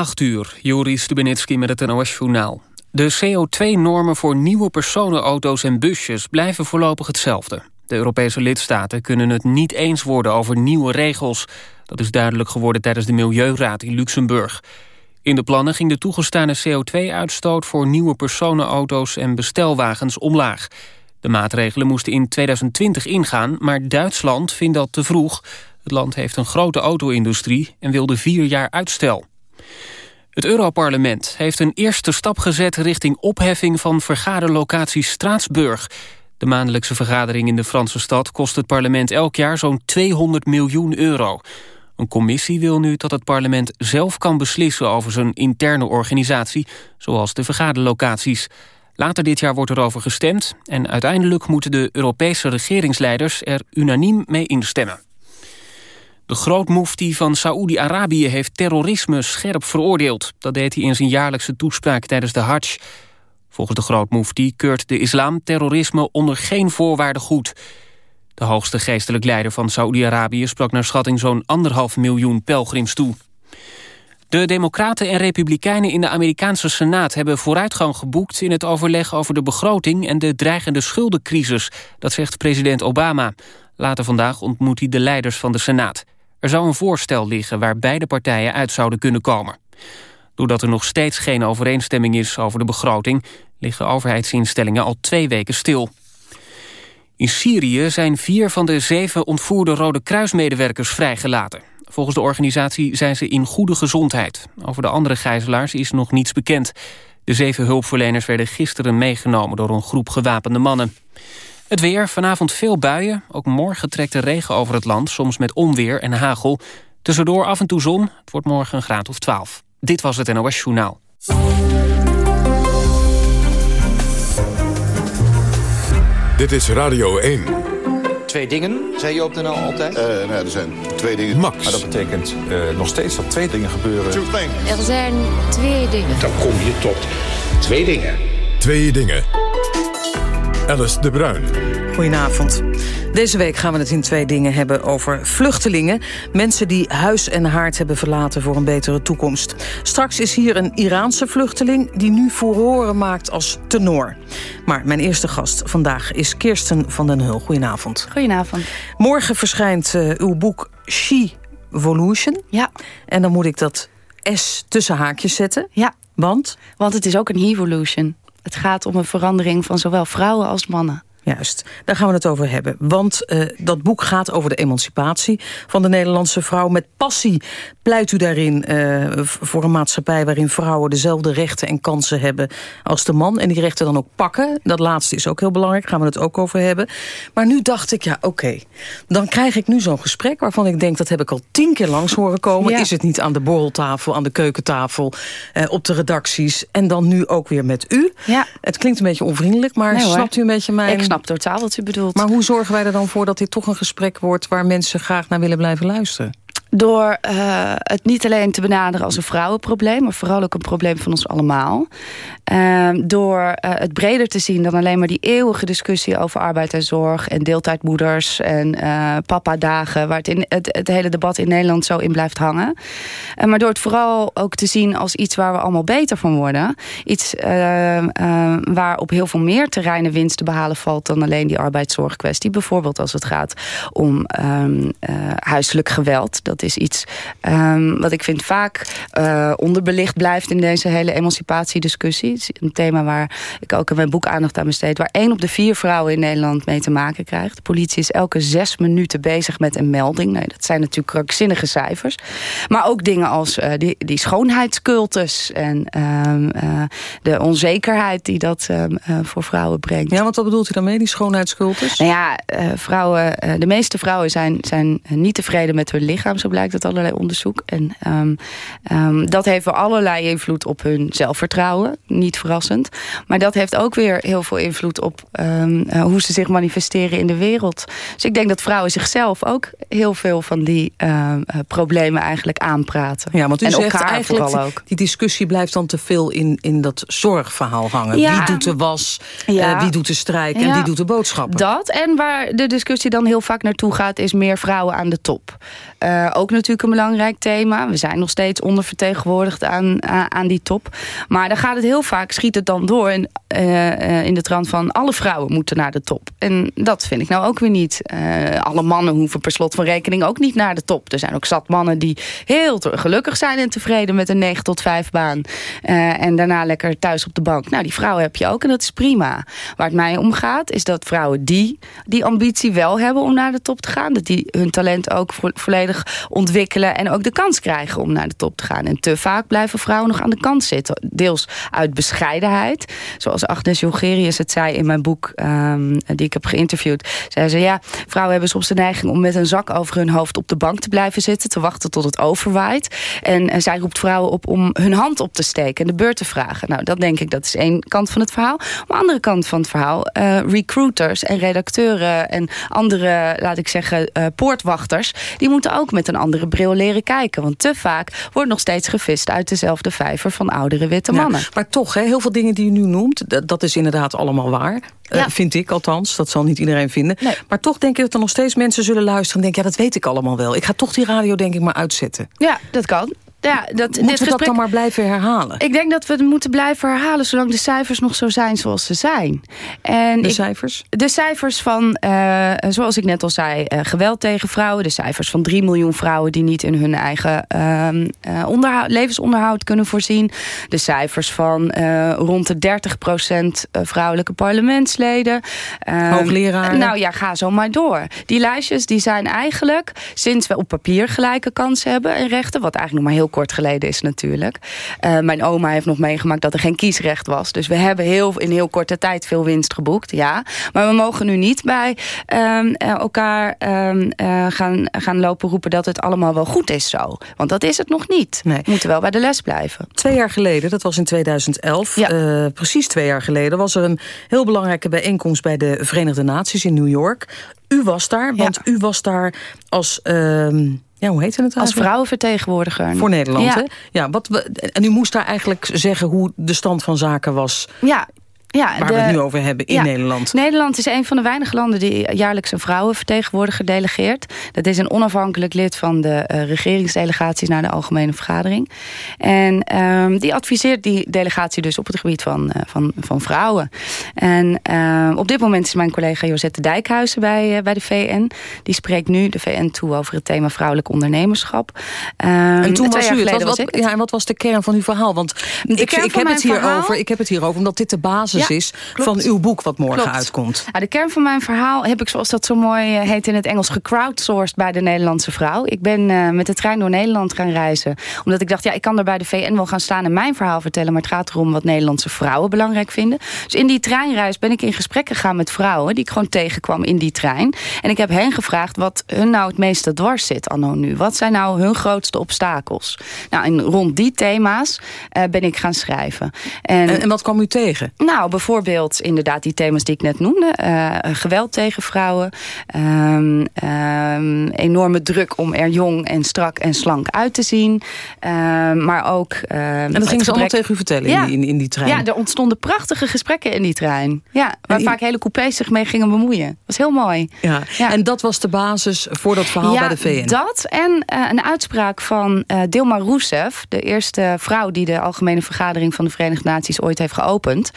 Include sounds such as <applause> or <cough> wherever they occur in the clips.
8 uur, Joris Stubenitski met het NOS-journaal. De CO2-normen voor nieuwe personenauto's en busjes blijven voorlopig hetzelfde. De Europese lidstaten kunnen het niet eens worden over nieuwe regels. Dat is duidelijk geworden tijdens de Milieuraad in Luxemburg. In de plannen ging de toegestane CO2-uitstoot voor nieuwe personenauto's en bestelwagens omlaag. De maatregelen moesten in 2020 ingaan, maar Duitsland vindt dat te vroeg. Het land heeft een grote auto-industrie en wilde vier jaar uitstel. Het Europarlement heeft een eerste stap gezet richting opheffing van vergaderlocatie Straatsburg. De maandelijkse vergadering in de Franse stad kost het parlement elk jaar zo'n 200 miljoen euro. Een commissie wil nu dat het parlement zelf kan beslissen over zijn interne organisatie, zoals de vergaderlocaties. Later dit jaar wordt erover gestemd en uiteindelijk moeten de Europese regeringsleiders er unaniem mee instemmen. De grootmoefti van Saoedi-Arabië heeft terrorisme scherp veroordeeld. Dat deed hij in zijn jaarlijkse toespraak tijdens de Hajj. Volgens de grootmoefti keurt de islam terrorisme onder geen voorwaarden goed. De hoogste geestelijk leider van Saoedi-Arabië sprak naar schatting zo'n anderhalf miljoen pelgrims toe. De Democraten en Republikeinen in de Amerikaanse Senaat hebben vooruitgang geboekt in het overleg over de begroting en de dreigende schuldencrisis. Dat zegt president Obama. Later vandaag ontmoet hij de leiders van de Senaat. Er zou een voorstel liggen waar beide partijen uit zouden kunnen komen. Doordat er nog steeds geen overeenstemming is over de begroting... liggen overheidsinstellingen al twee weken stil. In Syrië zijn vier van de zeven ontvoerde Rode Kruismedewerkers vrijgelaten. Volgens de organisatie zijn ze in goede gezondheid. Over de andere gijzelaars is nog niets bekend. De zeven hulpverleners werden gisteren meegenomen door een groep gewapende mannen. Het weer, vanavond veel buien. Ook morgen trekt de regen over het land, soms met onweer en hagel. Tussendoor af en toe zon. Het wordt morgen een graad of 12. Dit was het NOS Journaal. Dit is Radio 1. Twee dingen, zei je op de NL altijd? Uh, nou, er zijn twee dingen. Max. Maar dat betekent uh, nog steeds dat twee dingen gebeuren. Er zijn twee dingen. Dan kom je tot twee dingen. Twee dingen. Alice de Bruin. Goedenavond. Deze week gaan we het in twee dingen hebben over vluchtelingen. Mensen die huis en haard hebben verlaten voor een betere toekomst. Straks is hier een Iraanse vluchteling die nu furoren maakt als tenor. Maar mijn eerste gast vandaag is Kirsten van den Hul. Goedenavond. Goedenavond. Morgen verschijnt uh, uw boek She Evolution. Ja. En dan moet ik dat S tussen haakjes zetten. Ja. Want? Want het is ook een evolution. Het gaat om een verandering van zowel vrouwen als mannen. Juist, daar gaan we het over hebben. Want uh, dat boek gaat over de emancipatie van de Nederlandse vrouw. Met passie pleit u daarin uh, voor een maatschappij... waarin vrouwen dezelfde rechten en kansen hebben als de man. En die rechten dan ook pakken. Dat laatste is ook heel belangrijk, gaan we het ook over hebben. Maar nu dacht ik, ja, oké. Okay, dan krijg ik nu zo'n gesprek waarvan ik denk... dat heb ik al tien keer langs horen komen. Ja. Is het niet aan de borreltafel, aan de keukentafel, uh, op de redacties... en dan nu ook weer met u. Ja. Het klinkt een beetje onvriendelijk, maar nee, snapt u een beetje mijn... Ik snap totaal wat u bedoelt. Maar hoe zorgen wij er dan voor dat dit toch een gesprek wordt... waar mensen graag naar willen blijven luisteren? Door uh, het niet alleen te benaderen als een vrouwenprobleem... maar vooral ook een probleem van ons allemaal. Uh, door uh, het breder te zien dan alleen maar die eeuwige discussie... over arbeid en zorg en deeltijdmoeders en papa-dagen... waar het, in, het, hele debat in Nederland zo in blijft hangen. maar door het vooral ook te zien als iets waar we allemaal beter van worden. Iets waar op heel veel meer terreinen winst te behalen valt... dan alleen die arbeidszorgkwestie. Bijvoorbeeld als het gaat om huiselijk geweld... Dat is iets um, wat ik vind vaak uh, onderbelicht blijft in deze hele emancipatiediscussie. Het is een thema waar ik ook in mijn boek aandacht aan besteed. Waar één op de vier vrouwen in Nederland mee te maken krijgt. De politie is elke zes minuten bezig met een melding. Nee, dat zijn natuurlijk krankzinnige cijfers. Maar ook dingen als uh, die, die schoonheidscultus en um, uh, de onzekerheid die dat um, voor vrouwen brengt. Ja, want wat bedoelt u daarmee, die schoonheidscultus? Nou ja, vrouwen, de meeste vrouwen zijn, zijn niet tevreden met hun lichaam zo blijkt uit allerlei onderzoek. En um, um, dat heeft wel allerlei invloed op hun zelfvertrouwen. Niet verrassend. Maar dat heeft ook weer heel veel invloed op um, uh, hoe ze zich manifesteren in de wereld. Dus ik denk dat vrouwen zichzelf ook heel veel van die uh, problemen eigenlijk aanpraten. Ja, want u en zegt elkaar eigenlijk, vooral ook. die discussie blijft dan te veel in, in dat zorgverhaal hangen. Ja. Wie doet de was, Ja. uh, wie doet de strijk en Ja. wie doet de boodschappen. Dat en waar de discussie dan heel vaak naartoe gaat... is meer vrouwen aan de top. Uh, ook natuurlijk een belangrijk thema. We zijn nog steeds ondervertegenwoordigd aan, aan die top. Maar dan gaat het heel vaak, schiet het dan door... In, in de trant van alle vrouwen moeten naar de top. En dat vind ik nou ook weer niet. alle mannen hoeven per slot van rekening ook niet naar de top. Er zijn ook zat mannen die heel gelukkig zijn en tevreden... met een 9 tot 5 baan. en daarna lekker thuis op de bank. Nou, die vrouwen heb je ook en dat is prima. Waar het mij om gaat, is dat vrouwen die die ambitie wel hebben om naar de top te gaan. Dat die hun talent ook volledig ontwikkelen en ook de kans krijgen om naar de top te gaan. En te vaak blijven vrouwen nog aan de kant zitten. Deels uit bescheidenheid. Zoals Agnes Jongerius het zei in mijn boek um, die ik heb geïnterviewd. Zei ze, ja, vrouwen hebben soms de neiging om met een zak over hun hoofd op de bank te blijven zitten. Te wachten tot het overwaait. En, zij roept vrouwen op om hun hand op te steken en de beurt te vragen. Nou, dat denk ik, dat is één kant van het verhaal. Maar de andere kant van het verhaal, uh, recruiters en redacteuren en andere, laat ik zeggen, uh, poortwachters, die moeten ook met een andere bril leren kijken. Want te vaak wordt nog steeds gevist uit dezelfde vijver van oudere witte mannen. maar toch, hè, heel veel dingen die u nu noemt, dat, is inderdaad allemaal waar. Uh, vind ik althans, dat zal niet iedereen vinden. Maar toch denk ik dat er nog steeds mensen zullen luisteren... en denken, ja, dat weet ik allemaal wel. Ik ga toch die radio denk ik maar uitzetten. Ja, dat kan. Ja, dat, Moeten dit we dat dan maar blijven herhalen? Ik denk dat we het moeten blijven herhalen... zolang de cijfers nog zo zijn zoals ze zijn. En de cijfers? De cijfers van, uh, zoals ik net al zei... Uh, geweld tegen vrouwen. De cijfers van 3 miljoen vrouwen... die niet in hun eigen uh, levensonderhoud kunnen voorzien. De cijfers van rond de 30% vrouwelijke parlementsleden. Hoogleraar. Nou ja, ga zo maar door. Die lijstjes die zijn eigenlijk... sinds we op papier gelijke kansen hebben en rechten... wat eigenlijk nog maar heel kort geleden is natuurlijk. Uh, mijn oma heeft nog meegemaakt dat er geen kiesrecht was. Dus we hebben heel, in heel korte tijd veel winst geboekt, ja. Maar we mogen nu niet bij um, elkaar um, uh, gaan, gaan lopen roepen dat het allemaal wel goed is zo. Want dat is het nog niet. Nee. We moeten wel bij de les blijven. Twee jaar geleden, dat was in 2011, ja. uh, precies twee jaar geleden... was er een heel belangrijke bijeenkomst bij de Verenigde Naties in New York. U was daar, want ja. u was daar als... Uh, ja, hoe heet het eigenlijk? Als vrouwenvertegenwoordiger. Voor Nederland, ja. hè? Ja, wat we, en u moest daar eigenlijk zeggen hoe de stand van zaken was... Ja, ja, waar we het nu over hebben in Nederland. Nederland is een van de weinige landen die jaarlijks een vrouwenvertegenwoordiger delegeert. Dat is een onafhankelijk lid van de uh, regeringsdelegaties naar de Algemene Vergadering. En um, die adviseert die delegatie dus op het gebied van, uh, van, van vrouwen. En uh, op dit moment is mijn collega Josette Dijkhuizen bij, uh, bij de VN. Die spreekt nu de VN toe over het thema vrouwelijk ondernemerschap. Um, en toen was u het. Wat, wat, ja, en wat was de kern van uw verhaal? Want ik, ik, heb het hierover, ik heb het hierover omdat dit de basis is van uw boek wat morgen uitkomt. Ja, de kern van mijn verhaal heb ik, zoals dat zo mooi eh, heet in het Engels, gecrowdsourced bij de Nederlandse vrouw. Ik ben uh, met de trein door Nederland gaan reizen. Omdat ik dacht, ja, ik kan er bij de VN wel gaan staan en mijn verhaal vertellen. Maar het gaat erom wat Nederlandse vrouwen belangrijk vinden. Dus in die treinreis ben ik in gesprek gegaan met vrouwen die ik gewoon tegenkwam in die trein. En ik heb hen gevraagd wat hun nou het meeste dwars zit anno nu. Wat zijn nou hun grootste obstakels? Nou, en rond die thema's uh, ben ik gaan schrijven. En, en, en wat kwam u tegen? Nou, bijvoorbeeld inderdaad die thema's die ik net noemde. Uh, geweld tegen vrouwen. Um, um, enorme druk om er jong en strak en slank uit te zien. Um, maar ook... en dat gingen ze allemaal tegen u vertellen ja. in, in die trein? Ja, er ontstonden prachtige gesprekken in die trein. Ja, waar vaak hele coupés zich mee gingen bemoeien. Dat was heel mooi. Ja. ja. En dat was de basis voor dat verhaal bij de VN? dat en uh, een uitspraak van uh, Dilma Rousseff. De eerste vrouw die de Algemene Vergadering van de Verenigde Naties ooit heeft geopend.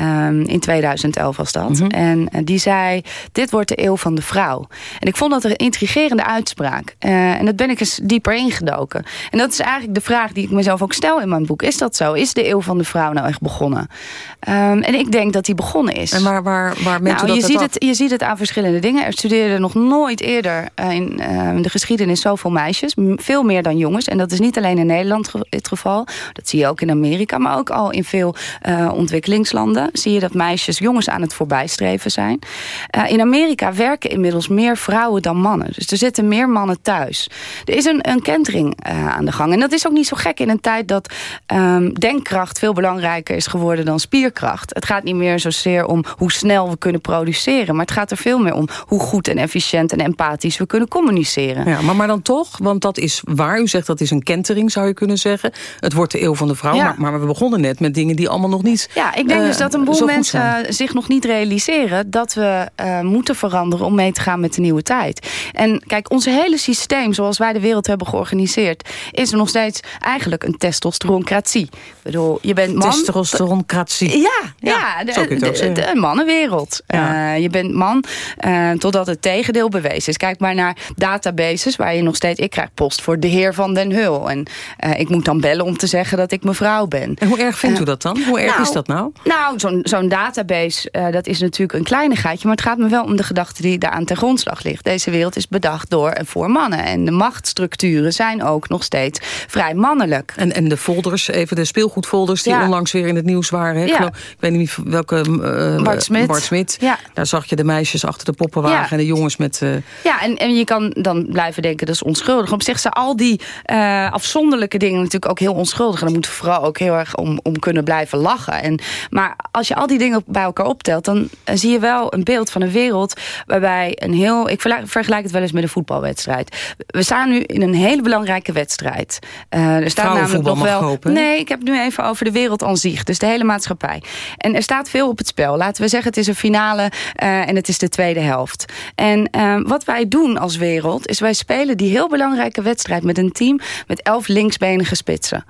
Um, in 2011 was dat. Mm -hmm. En uh, die zei, dit wordt de eeuw van de vrouw. En ik vond dat een intrigerende uitspraak. Uh, en dat ben ik eens dieper ingedoken. En dat is eigenlijk de vraag die ik mezelf ook stel in mijn boek. Is dat zo? Is de eeuw van de vrouw nou echt begonnen? Um, en ik denk dat die begonnen is. En waar, waar, waar nou, je, dat ziet het, je ziet het aan verschillende dingen. Er studeerden nog nooit eerder uh, in de geschiedenis zoveel meisjes. Veel meer dan jongens. En dat is niet alleen in Nederland het geval. Dat zie je ook in Amerika. Maar ook al in veel ontwikkelingslanden zie je dat meisjes, jongens aan het voorbijstreven zijn. Uh, in Amerika werken inmiddels meer vrouwen dan mannen. Dus er zitten meer mannen thuis. Er is een, een kentering uh, aan de gang. En dat is ook niet zo gek in een tijd dat um, denkkracht veel belangrijker is geworden dan spierkracht. Het gaat niet meer zozeer om hoe snel we kunnen produceren. Maar het gaat er veel meer om hoe goed en efficiënt en empathisch we kunnen communiceren. Ja, maar, maar dan toch, want dat is waar. U zegt dat is een kentering, zou je kunnen zeggen. Het wordt de eeuw van de vrouw. Ja. Maar, maar, we begonnen net met dingen die allemaal nog niet Ja, ik denk uh, dus dat dat een boel mensen zich nog niet realiseren... dat we uh, moeten veranderen om mee te gaan met de nieuwe tijd. En kijk, ons hele systeem, zoals wij de wereld hebben georganiseerd... is er nog steeds eigenlijk een testosteroncratie. Ik bedoel, je bent man... Testosteroncratie. Ja, ja, ja de, de, de, een mannenwereld. Ja. Uh, je bent man uh, totdat het tegendeel bewezen is. Kijk maar naar databases waar je nog steeds... Ik krijg post voor de heer van Den Hul. En ik moet dan bellen om te zeggen dat ik mevrouw ben. En hoe erg vindt u dat dan? Hoe erg nou, is dat nou? Nou, zo'n zo'n database, uh, dat is natuurlijk een kleinigheidje... maar het gaat me wel om de gedachte die daar aan ten grondslag ligt. Deze wereld is bedacht door en voor mannen. En de machtsstructuren zijn ook nog steeds vrij mannelijk. En, en de folders, even de speelgoedfolders... die ja. onlangs weer in het nieuws waren. Ja. Ik weet niet welke... Uh, Bart Smit. Bart Smit. Ja. Daar zag je de meisjes achter de poppenwagen ja. en de jongens met... Uh... Ja, en, en je kan dan blijven denken dat is onschuldig. Op zich zijn al die afzonderlijke dingen natuurlijk ook heel onschuldig. En dan moeten vooral ook heel erg om, om kunnen blijven lachen. En, maar als je al die dingen bij elkaar optelt... dan uh, zie je wel een beeld van een wereld waarbij een heel... Ik vergelijk het wel eens met een voetbalwedstrijd. We staan nu in een hele belangrijke wedstrijd. Uh, er staat namelijk nog wel... Hopen, nee, ik heb het nu even over de wereld aan zich. Dus de hele maatschappij. En er staat veel op het spel. Laten we zeggen, het is een finale uh, en het is de tweede helft. En uh, wat wij doen als wereld... is wij spelen die heel belangrijke wedstrijd met een team... met elf linksbenige spitsen.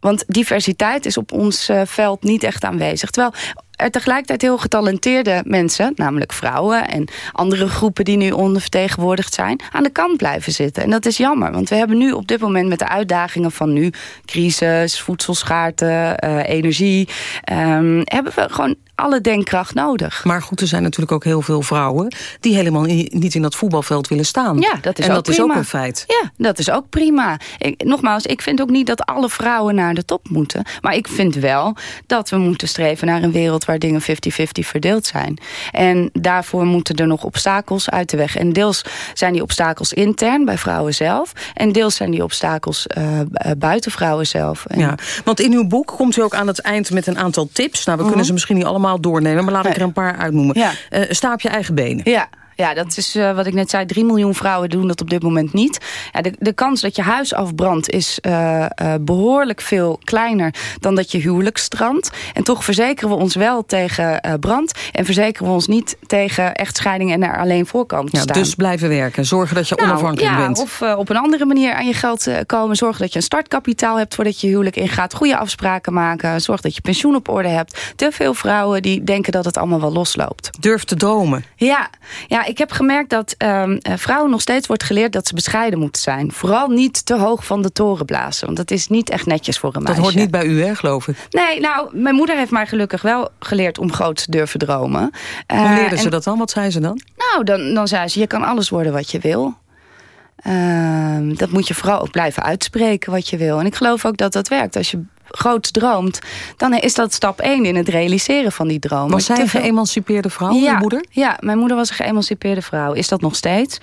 Want diversiteit is op ons uh, veld niet echt aanwezig. Terwijl er tegelijkertijd heel getalenteerde mensen... namelijk vrouwen en andere groepen die nu ondervertegenwoordigd zijn... aan de kant blijven zitten. En dat is jammer, want we hebben nu op dit moment... met de uitdagingen van nu, crisis, voedselschaarste, uh, energie... Um, hebben we gewoon alle denkkracht nodig. Maar goed, er zijn natuurlijk ook heel veel vrouwen... die helemaal niet in dat voetbalveld willen staan. Ja, dat is en ook dat prima. is ook een feit. Ja, dat is ook prima. Ik, nogmaals, ik vind ook niet dat alle vrouwen naar de top moeten. Maar ik vind wel dat we moeten streven naar een wereld... waar dingen 50-50 verdeeld zijn. En daarvoor moeten er nog obstakels uit de weg. En deels zijn die obstakels intern bij vrouwen zelf... en deels zijn die obstakels uh, buiten vrouwen zelf. En ja, want in uw boek komt u ook aan het eind met een aantal tips. Nou, we Mhm. kunnen ze misschien niet allemaal doornemen, maar laat ik er een paar uitnoemen. Ja. Uh, sta op je eigen benen. Ja. Ja, dat is uh, wat ik net zei. 3 miljoen vrouwen doen dat op dit moment niet. Ja, de, de kans dat je huis afbrandt is uh, uh, behoorlijk veel kleiner dan dat je huwelijk strandt. En toch verzekeren we ons wel tegen brand. En verzekeren we ons niet tegen echtscheiding en er alleen voor komen te ja, staan. Dus blijven werken. Zorgen dat je nou, onafhankelijk ja, bent. Of op een andere manier aan je geld komen. Zorgen dat je een startkapitaal hebt voordat je huwelijk ingaat. Goede afspraken maken. Zorg dat je pensioen op orde hebt. Te veel vrouwen die denken dat het allemaal wel losloopt. Durf te dromen. Ja, ja ik heb gemerkt dat um, vrouwen nog steeds wordt geleerd dat ze bescheiden moeten zijn. Vooral niet te hoog van de toren blazen. Want dat is niet echt netjes voor een meisje. Dat hoort niet bij u, hè, geloof ik? Nee, nou, mijn moeder heeft mij gelukkig wel geleerd om groot te durven dromen. Hoe uh, leerde ze dat dan? Wat zei ze dan? Nou, dan, dan zei ze, je kan alles worden wat je wil. Uh, dat moet je vooral ook blijven uitspreken wat je wil. En ik geloof ook dat dat werkt. Als je groot droomt, dan is dat stap 1 in het realiseren van die droom. Was zij een geëmancipeerde vrouw, ja, je moeder? Ja, mijn moeder was een geëmancipeerde vrouw. Is dat nog steeds?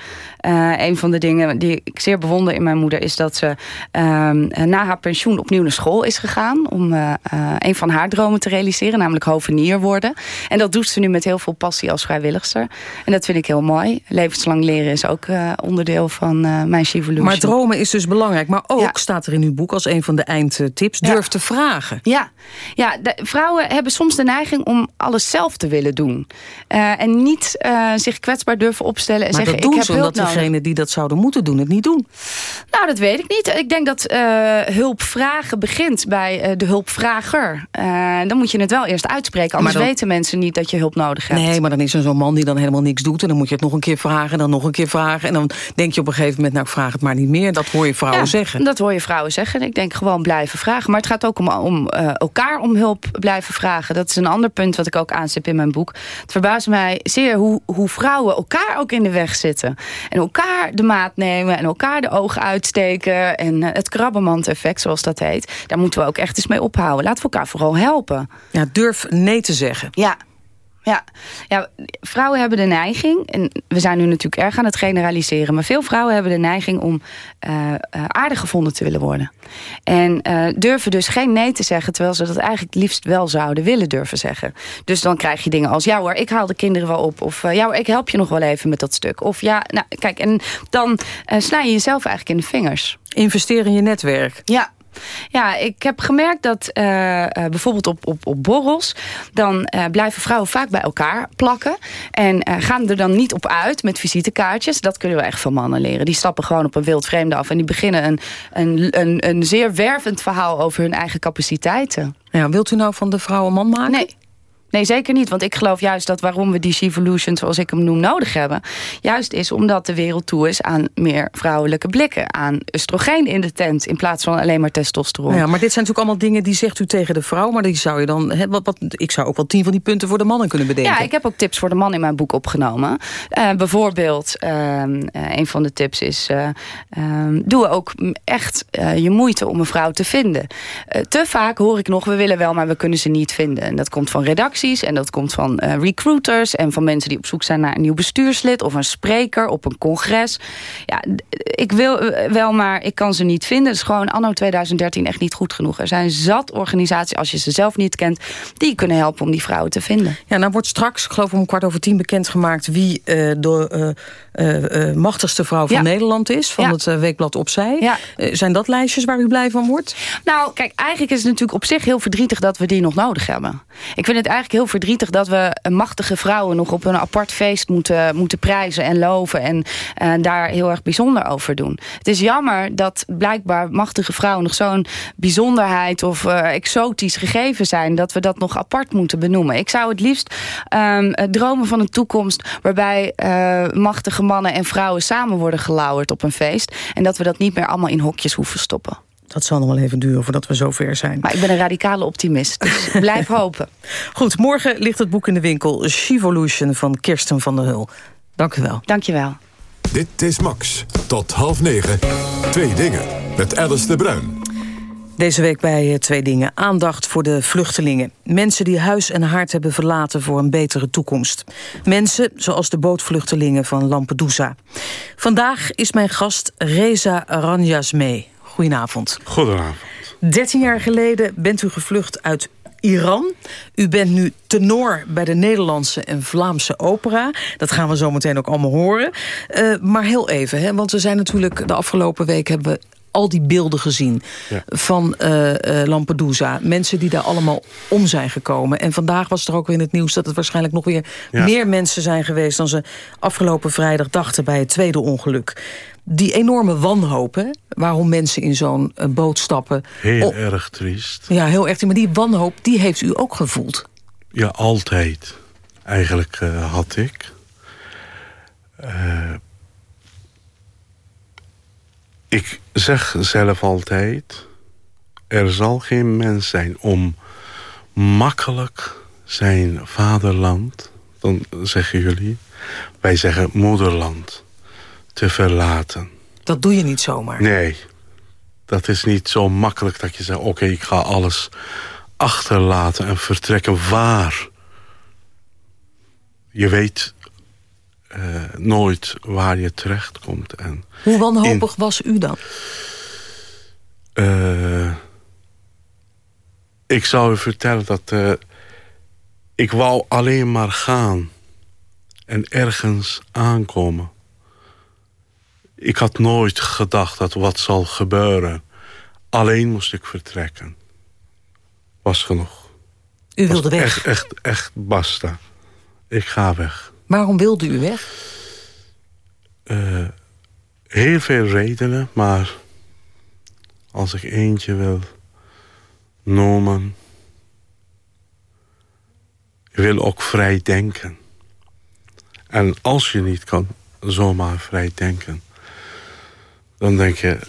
Uh, een van de dingen die ik zeer bewonder in mijn moeder... is dat ze uh, na haar pensioen opnieuw naar school is gegaan... om uh, een van haar dromen te realiseren, namelijk hovenier worden. En dat doet ze nu met heel veel passie als vrijwilligster. En dat vind ik heel mooi. Levenslang leren is ook onderdeel van mijn Shivolution. Maar dromen is dus belangrijk. Maar ook, ja. staat er in uw boek als een van de eindtips... durf ja. te vragen. Ja, ja de, vrouwen hebben soms de neiging om alles zelf te willen doen. Uh, en niet uh, zich kwetsbaar durven opstellen en maar zeggen... dat doen ik heb ze omdat degenen die dat zouden moeten doen het niet doen. Nou, dat weet ik niet. Ik denk dat uh, hulp vragen begint bij de hulpvrager. dan moet je het wel eerst uitspreken. Anders dan... weten mensen niet dat je hulp nodig hebt. Nee, maar dan is er zo'n man die dan helemaal niks doet... en dan moet je het nog een keer vragen en dan nog een keer vragen... en dan denk je op een gegeven moment, nou, ik vraag het maar niet meer. Dat hoor je vrouwen ja, zeggen. Dat hoor je vrouwen zeggen. Ik denk gewoon blijven vragen. Maar het gaat ook om, om uh, elkaar om hulp blijven vragen. Dat is een ander punt wat ik ook aanstip in mijn boek. Het verbaast mij zeer hoe, hoe vrouwen elkaar ook in de weg zitten. En elkaar de maat nemen en elkaar de ogen uitsteken. En uh, het krabbenmand-effect, zoals dat heet. Daar moeten we ook echt eens mee ophouden. Laten we elkaar vooral helpen. Ja, durf nee te zeggen. Ja, ja. ja, vrouwen hebben de neiging... en we zijn nu natuurlijk erg aan het generaliseren... maar veel vrouwen hebben de neiging om uh, uh, aardig gevonden te willen worden. En uh, durven dus geen nee te zeggen... terwijl ze dat eigenlijk het liefst wel zouden willen durven zeggen. Dus dan krijg je dingen als... ja hoor, ik haal de kinderen wel op. Of ja hoor, ik help je nog wel even met dat stuk. Of ja, nou kijk, en dan snij je jezelf eigenlijk in de vingers. Investeer in je netwerk. Ja, Ja, ik heb gemerkt dat uh, bijvoorbeeld op, op, op borrels... dan uh, blijven vrouwen vaak bij elkaar plakken. En gaan er dan niet op uit met visitekaartjes. Dat kunnen we echt van mannen leren. Die stappen gewoon op een wild vreemde af... en die beginnen een, een, een, een zeer wervend verhaal over hun eigen capaciteiten. Ja, wilt u nou van de vrouw een man maken? Nee. Nee, zeker niet. Want ik geloof juist dat waarom we die Evolution, zoals ik hem noem, nodig hebben... juist is omdat de wereld toe is aan meer vrouwelijke blikken. Aan oestrogeen in de tent in plaats van alleen maar testosteron. Ja, maar dit zijn natuurlijk allemaal dingen die zegt u tegen de vrouw... maar die zou je dan... He, wat, wat, ik zou ook wel tien van die punten voor de mannen kunnen bedenken. Ja, ik heb ook tips voor de man in mijn boek opgenomen. Uh, bijvoorbeeld, uh, een van de tips is... Uh, doe ook echt je moeite om een vrouw te vinden. te vaak hoor ik nog, we willen wel, maar we kunnen ze niet vinden. En dat komt van redactie en dat komt van uh, recruiters en van mensen die op zoek zijn naar een nieuw bestuurslid of een spreker op een congres. Ja, ik wil eh, wel, maar ik kan ze niet vinden. Het is gewoon anno 2013 echt niet goed genoeg. Er zijn zat organisaties, als je ze zelf niet kent, die kunnen helpen om die vrouwen te vinden. Ja, nou wordt straks, ik geloof om kwart over tien bekendgemaakt wie uh, de uh, machtigste vrouw van Nederland is, van het weekblad Opzij. Ja. zijn dat lijstjes waar u blij van wordt? Nou, kijk, eigenlijk is het natuurlijk op zich heel verdrietig dat we die nog nodig hebben. Ik vind het eigenlijk heel verdrietig dat we machtige vrouwen nog op een apart feest moeten, moeten prijzen en loven. En uh, daar heel erg bijzonder over doen. Het is jammer dat blijkbaar machtige vrouwen nog zo'n bijzonderheid of uh, exotisch gegeven zijn. Dat we dat nog apart moeten benoemen. Ik zou het liefst um, dromen van een toekomst waarbij machtige mannen en vrouwen samen worden gelauwerd op een feest. En dat we dat niet meer allemaal in hokjes hoeven stoppen. Dat zal nog wel even duren voordat we zover zijn. Maar ik ben een radicale optimist, dus <laughs> blijf hopen. Goed, morgen ligt het boek in de winkel Chivolution van Kirsten van der Hul. Dank u wel. Dank je wel. Dit is Max. Tot half negen. Twee dingen. Met Alice de Bruin. Deze week bij eh, Twee Dingen. Aandacht voor de vluchtelingen. Mensen die huis en hart hebben verlaten voor een betere toekomst. Mensen zoals de bootvluchtelingen van Lampedusa. Vandaag is mijn gast Reza Ranjas mee. Goedenavond. Goedenavond. 13 jaar geleden bent u gevlucht uit Iran. U bent nu tenor bij de Nederlandse en Vlaamse opera. Dat gaan we zo meteen ook allemaal horen. Uh, maar heel even, hè, want we zijn natuurlijk de afgelopen week... hebben we al die beelden gezien ja. van uh, uh, Lampedusa. Mensen die daar allemaal om zijn gekomen. En vandaag was er ook weer in het nieuws dat het waarschijnlijk nog weer ja. meer mensen zijn geweest... dan ze afgelopen vrijdag dachten bij het tweede ongeluk die enorme wanhoop, hè, waarom mensen in zo'n uh, boot stappen. Heel oh, erg triest. Ja, heel erg. Maar die wanhoop, die heeft u ook gevoeld? Ja, altijd. Eigenlijk had ik. Ik zeg zelf altijd... er zal geen mens zijn om makkelijk zijn vaderland... dan zeggen jullie, wij zeggen moederland te verlaten. Dat doe je niet zomaar? Nee, dat is niet zo makkelijk dat je zegt... oké, okay, ik ga alles achterlaten en vertrekken waar. Je weet uh, nooit waar je terechtkomt. En Hoe wanhopig in... was u dan? Uh, ik zou u vertellen dat... Uh, ik wou alleen maar gaan en ergens aankomen. Ik had nooit gedacht dat wat zal gebeuren. Alleen moest ik vertrekken. Was genoeg. U wilde weg? Echt, echt, echt basta. Ik ga weg. Waarom wilde u weg? Uh, heel veel redenen, maar als ik eentje wil noemen... Je wil ook vrij denken. En als je niet kan zomaar vrij denken dan denk je...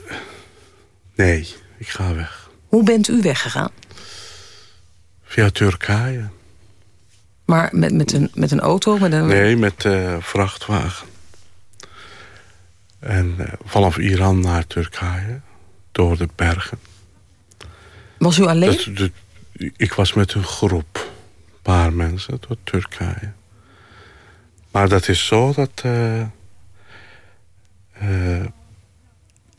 nee, ik ga weg. Hoe bent u weggegaan? Via Turkije. Maar met, met, een, met een auto? Met een... Nee, met uh, vrachtwagen. En uh, vanaf Iran naar Turkije. Door de bergen. Was u alleen? Dat, dat, ik was met een groep. Een paar mensen door Turkije. Maar dat is zo dat... Uh,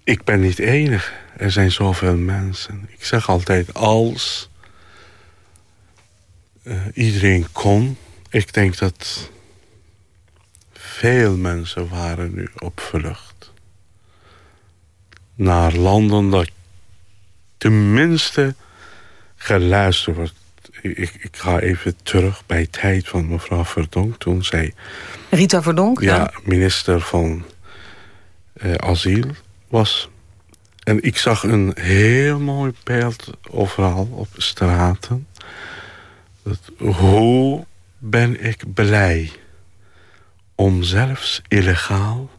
ik ben niet enig. Er zijn zoveel mensen. Ik zeg altijd, als uh, iedereen kon... Ik denk dat veel mensen waren nu op vlucht. Naar landen dat tenminste geluisterd wordt. Ik, ik, ga even terug bij tijd van mevrouw Verdonk. Toen zij... Rita Verdonk? Ja, minister van uh, asiel was. En ik zag een heel mooi beeld overal op straten. Dat, hoe ben ik blij om zelfs illegaal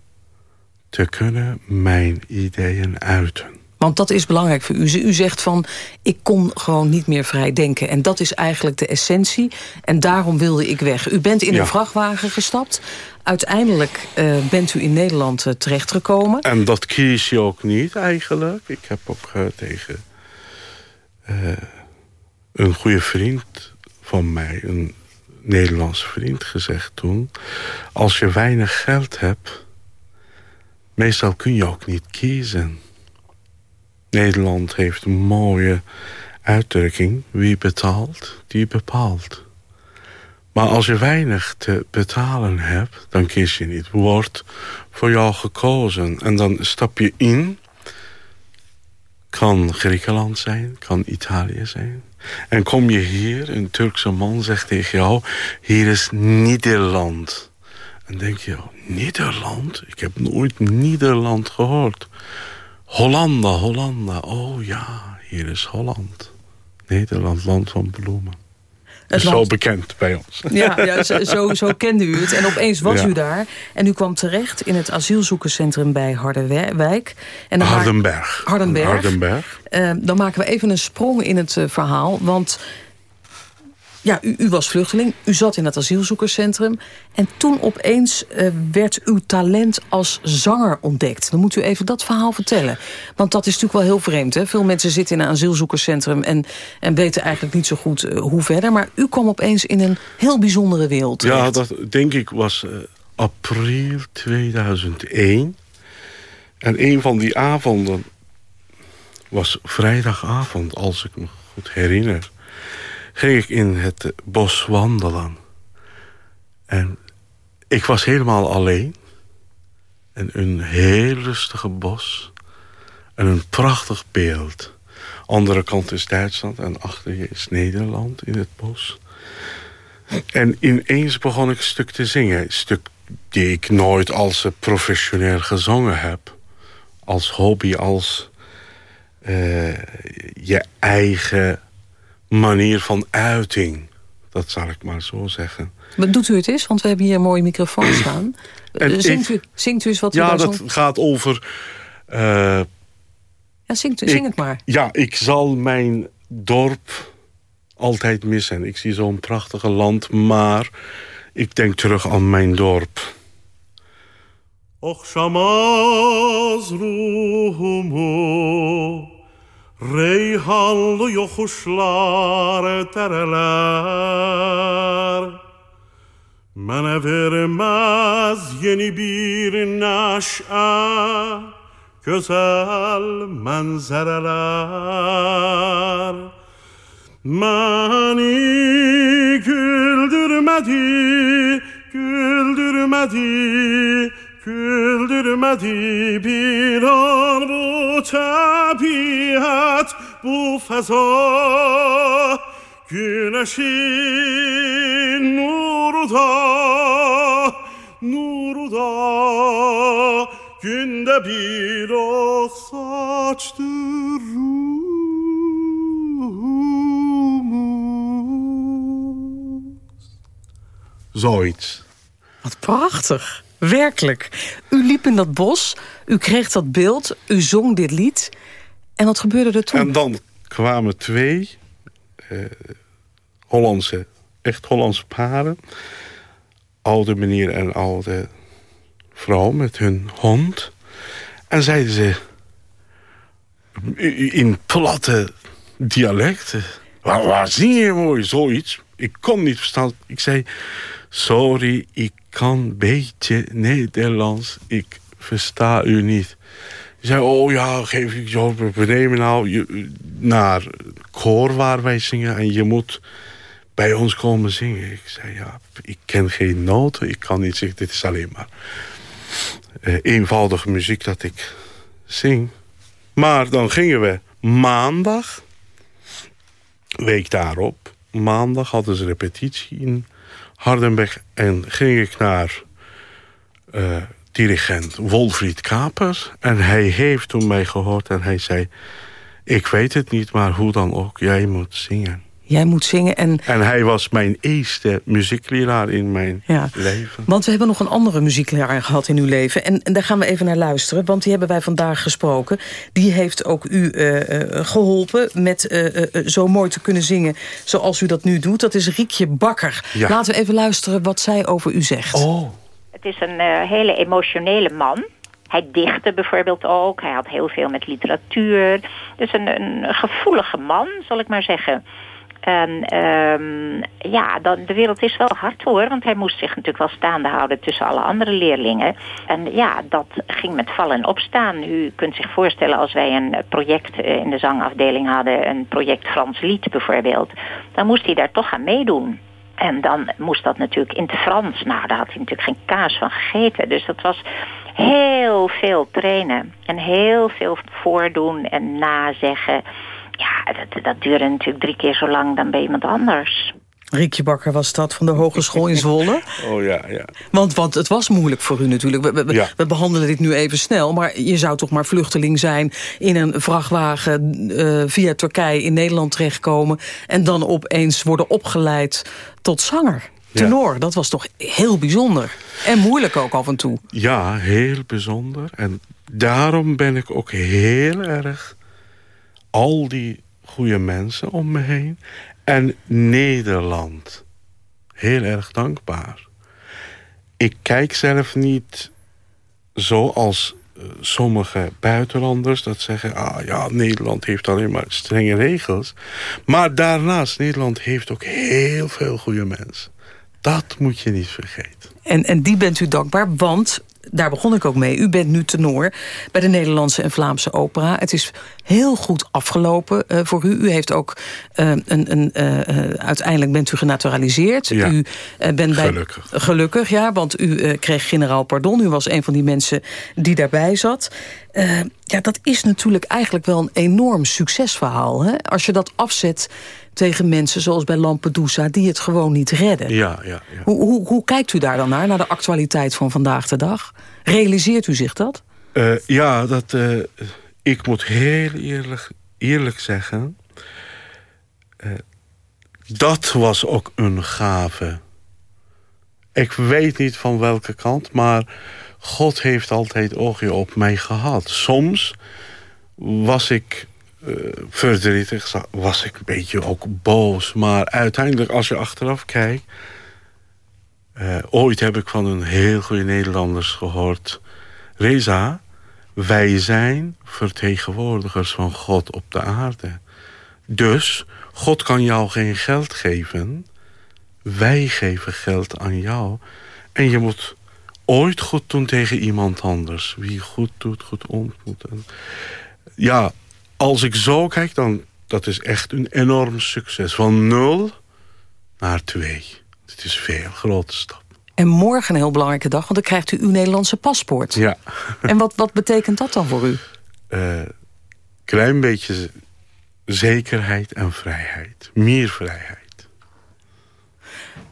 te kunnen mijn ideeën uiten. Want dat is belangrijk voor u. U zegt van, ik kon gewoon niet meer vrij denken. En dat is eigenlijk de essentie. En daarom wilde ik weg. U bent in een vrachtwagen gestapt. Uiteindelijk uh, bent u in Nederland uh, terechtgekomen. En dat kies je ook niet eigenlijk. Ik heb ook uh, tegen een goede vriend van mij... een Nederlandse vriend gezegd toen... als je weinig geld hebt... meestal kun je ook niet kiezen... Nederland heeft een mooie uitdrukking. Wie betaalt, die bepaalt. Maar als je weinig te betalen hebt, dan kies je niet. Wordt voor jou gekozen. En dan stap je in. Kan Griekenland zijn, kan Italië zijn. En kom je hier, een Turkse man zegt tegen jou... hier is Nederland. En denk je, Nederland? Ik heb nooit Nederland gehoord. Hollanda, Hollanda. Oh ja, hier is Holland. Nederland, land van bloemen. Het is zo bekend bij ons. Ja, ja zo, zo, kende u het. En opeens was u daar. En u kwam terecht in het asielzoekerscentrum bij Harderwijk. En Hardenberg. Hardenberg. Hardenberg. Uh, dan maken we even een sprong in het uh, verhaal. Want ja, u, u, was vluchteling, u zat in het asielzoekerscentrum... en toen opeens uh, werd uw talent als zanger ontdekt. Dan moet u even dat verhaal vertellen. Want dat is natuurlijk wel heel vreemd. Hè? Veel mensen zitten in een asielzoekerscentrum... en, en weten eigenlijk niet zo goed uh, hoe verder. Maar u kwam opeens in een heel bijzondere wereld terecht. Ja, dat denk ik was uh, april 2001. En een van die avonden was vrijdagavond, als ik me goed herinner ging ik in het bos wandelen. En ik was helemaal alleen. En een heel rustige bos. En een prachtig beeld. Andere kant is Duitsland en achter je is Nederland in het bos. En ineens begon ik een stuk te zingen. Een stuk die ik nooit als professioneel gezongen heb. Als hobby, als uh, je eigen manier van uiting. Dat zal ik maar zo zeggen. Maar doet u het eens? Want we hebben hier een mooie microfoon staan. <clears throat> En zingt, u, zingt u eens wat u Ja, dat gaat over... Uh, ja, zingt, zing het maar. Ja, ik zal mijn dorp altijd missen. Ik zie zo'n prachtige land, maar ik denk terug aan mijn dorp. Och, shamaz ruhumu Reyhanlı yokuşlar, tereler Mene vermez yeni bir neşe Güzel manzaralar. Beni güldürmedi, güldürmedi Güldürmedi bir an bu tabiat bu feza Güneşin nuru da nuru da Günde bir ok saçtı Zoiets. Wat prachtig. Werkelijk. U liep in dat bos, u kreeg dat beeld, u zong dit lied. En wat gebeurde er toen? En dan kwamen twee eh, Hollandse, echt Hollandse paren. Oude meneer en oude vrouw met hun hond. En zeiden ze in platte dialecten... Waar, waar je mooi, zoiets? Ik kon niet verstaan. Ik zei, sorry, ik kan beetje Nederlands. Ik versta u niet. Je zei, oh ja, geef ik je nemen nou je, naar koor waar wij zingen... en je moet bij ons komen zingen. Ik zei, ja, ik ken geen noten, ik kan niet zeggen... dit is alleen maar uh, eenvoudige muziek dat ik zing. Maar dan gingen we Maandag, week daarop, maandag hadden ze repetitie in Hardenberg. En ging ik naar uh, dirigent Wolfried Kapers. En hij heeft toen mij gehoord en hij zei... ik weet het niet, maar hoe dan ook, jij moet zingen. Jij moet zingen. En, en hij was mijn eerste muziekleraar in mijn leven. Want we hebben nog een andere muziekleraar gehad in uw leven. En, en, daar gaan we even naar luisteren. Want die hebben wij vandaag gesproken. Die heeft ook u uh, geholpen met uh, zo mooi te kunnen zingen zoals u dat nu doet. Dat is Riekje Bakker. Laten we even luisteren wat zij over u zegt. Oh. Het is een hele emotionele man. Hij dichtte bijvoorbeeld ook. Hij had heel veel met literatuur. Dus een, een gevoelige man, zal ik maar zeggen. En um, ja, dan, de wereld is wel hard hoor, want hij moest zich natuurlijk wel staande houden tussen alle andere leerlingen. En ja, dat ging met vallen en opstaan. U kunt zich voorstellen als wij een project eh, in de zangafdeling hadden, een project Frans Lied bijvoorbeeld, dan moest hij daar toch aan meedoen. En dan moest dat natuurlijk in het Frans. Nou, daar had hij natuurlijk geen kaas van gegeten. Dus dat was heel veel trainen. En heel veel voordoen en nazeggen ja, dat, dat duurde natuurlijk drie keer zo lang dan bij iemand anders. Riekje Bakker was dat van de Hogeschool in Zwolle. Oh ja, ja. Want, want het was moeilijk voor u natuurlijk. We, we, we, behandelen dit nu even snel. Maar je zou toch maar vluchteling zijn... in een vrachtwagen uh, via Turkije in Nederland terechtkomen... en dan opeens worden opgeleid tot zanger. Tenor, dat was toch heel bijzonder. En moeilijk ook af en toe. Ja, heel bijzonder. En daarom ben ik ook heel erg al die goede mensen om me heen. En Nederland. Heel erg dankbaar. Ik kijk zelf niet zoals uh, sommige buitenlanders... dat zeggen, ah ja, Nederland heeft alleen maar strenge regels. Maar daarnaast, Nederland heeft ook heel veel goede mensen. Dat moet je niet vergeten. En, en die bent u dankbaar, want daar begon ik ook mee. U bent nu tenor bij de Nederlandse en Vlaamse opera. Het is heel goed afgelopen uh, voor u. U heeft ook uh, een... een uh, uiteindelijk bent u genaturaliseerd. Ja, u bent gelukkig. Bij, gelukkig, ja, want u kreeg generaal pardon. U was een van die mensen die daarbij zat. ja, dat is natuurlijk eigenlijk wel een enorm succesverhaal. Hè? Als je dat afzet tegen mensen zoals bij Lampedusa... die het gewoon niet redden. Ja, ja, ja. Hoe, hoe, hoe kijkt u daar dan naar, naar de actualiteit van vandaag de dag? Realiseert u zich dat? Uh, ja, dat, uh, ik moet heel eerlijk, eerlijk zeggen... Uh, dat was ook een gave. Ik weet niet van welke kant, maar... God heeft altijd oogje op mij gehad. Soms was ik verdrietig, was ik een beetje ook boos. Maar uiteindelijk, als je achteraf kijkt... Uh, ooit heb ik van een heel goede Nederlanders gehoord... Reza, wij zijn vertegenwoordigers van God op de aarde. Dus, God kan jou geen geld geven. Wij geven geld aan jou. En je moet ooit goed doen tegen iemand anders. Wie goed doet, goed ontmoet. Ja, als ik zo kijk, dan dat is echt een enorm succes. Van nul naar twee. Het is veel, grote stap. En morgen een heel belangrijke dag, want dan krijgt u uw Nederlandse paspoort. Ja. En wat, wat betekent dat dan voor u? Uh, klein beetje zekerheid en vrijheid. Meer vrijheid.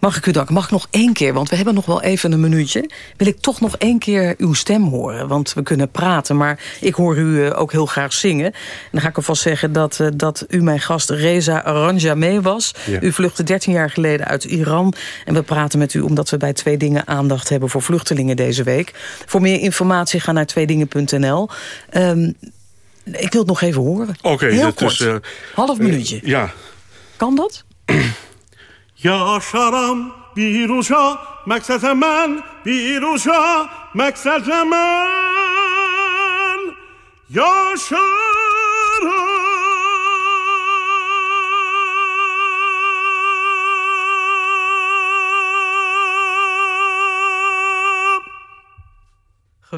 Mag ik u danken? Mag ik nog één keer, want we hebben nog wel even een minuutje... wil ik toch nog één keer uw stem horen. Want we kunnen praten, maar ik hoor u eh, ook heel graag zingen. En dan ga ik alvast zeggen dat, uh, dat u mijn gast Reza Ranjameh was. Ja. U vluchtte 13 jaar geleden uit Iran. En we praten met u omdat we bij Twee Dingen aandacht hebben... voor vluchtelingen deze week. Voor meer informatie ga naar tweedingen.nl. Um, ik wil het nog even horen. Oké, okay, Heel kort. is... Uh, Half minuutje. ja. Kan dat? <clears throat> یاشارم بیروشا مقصد من بیروشا مقصد من. یاشارم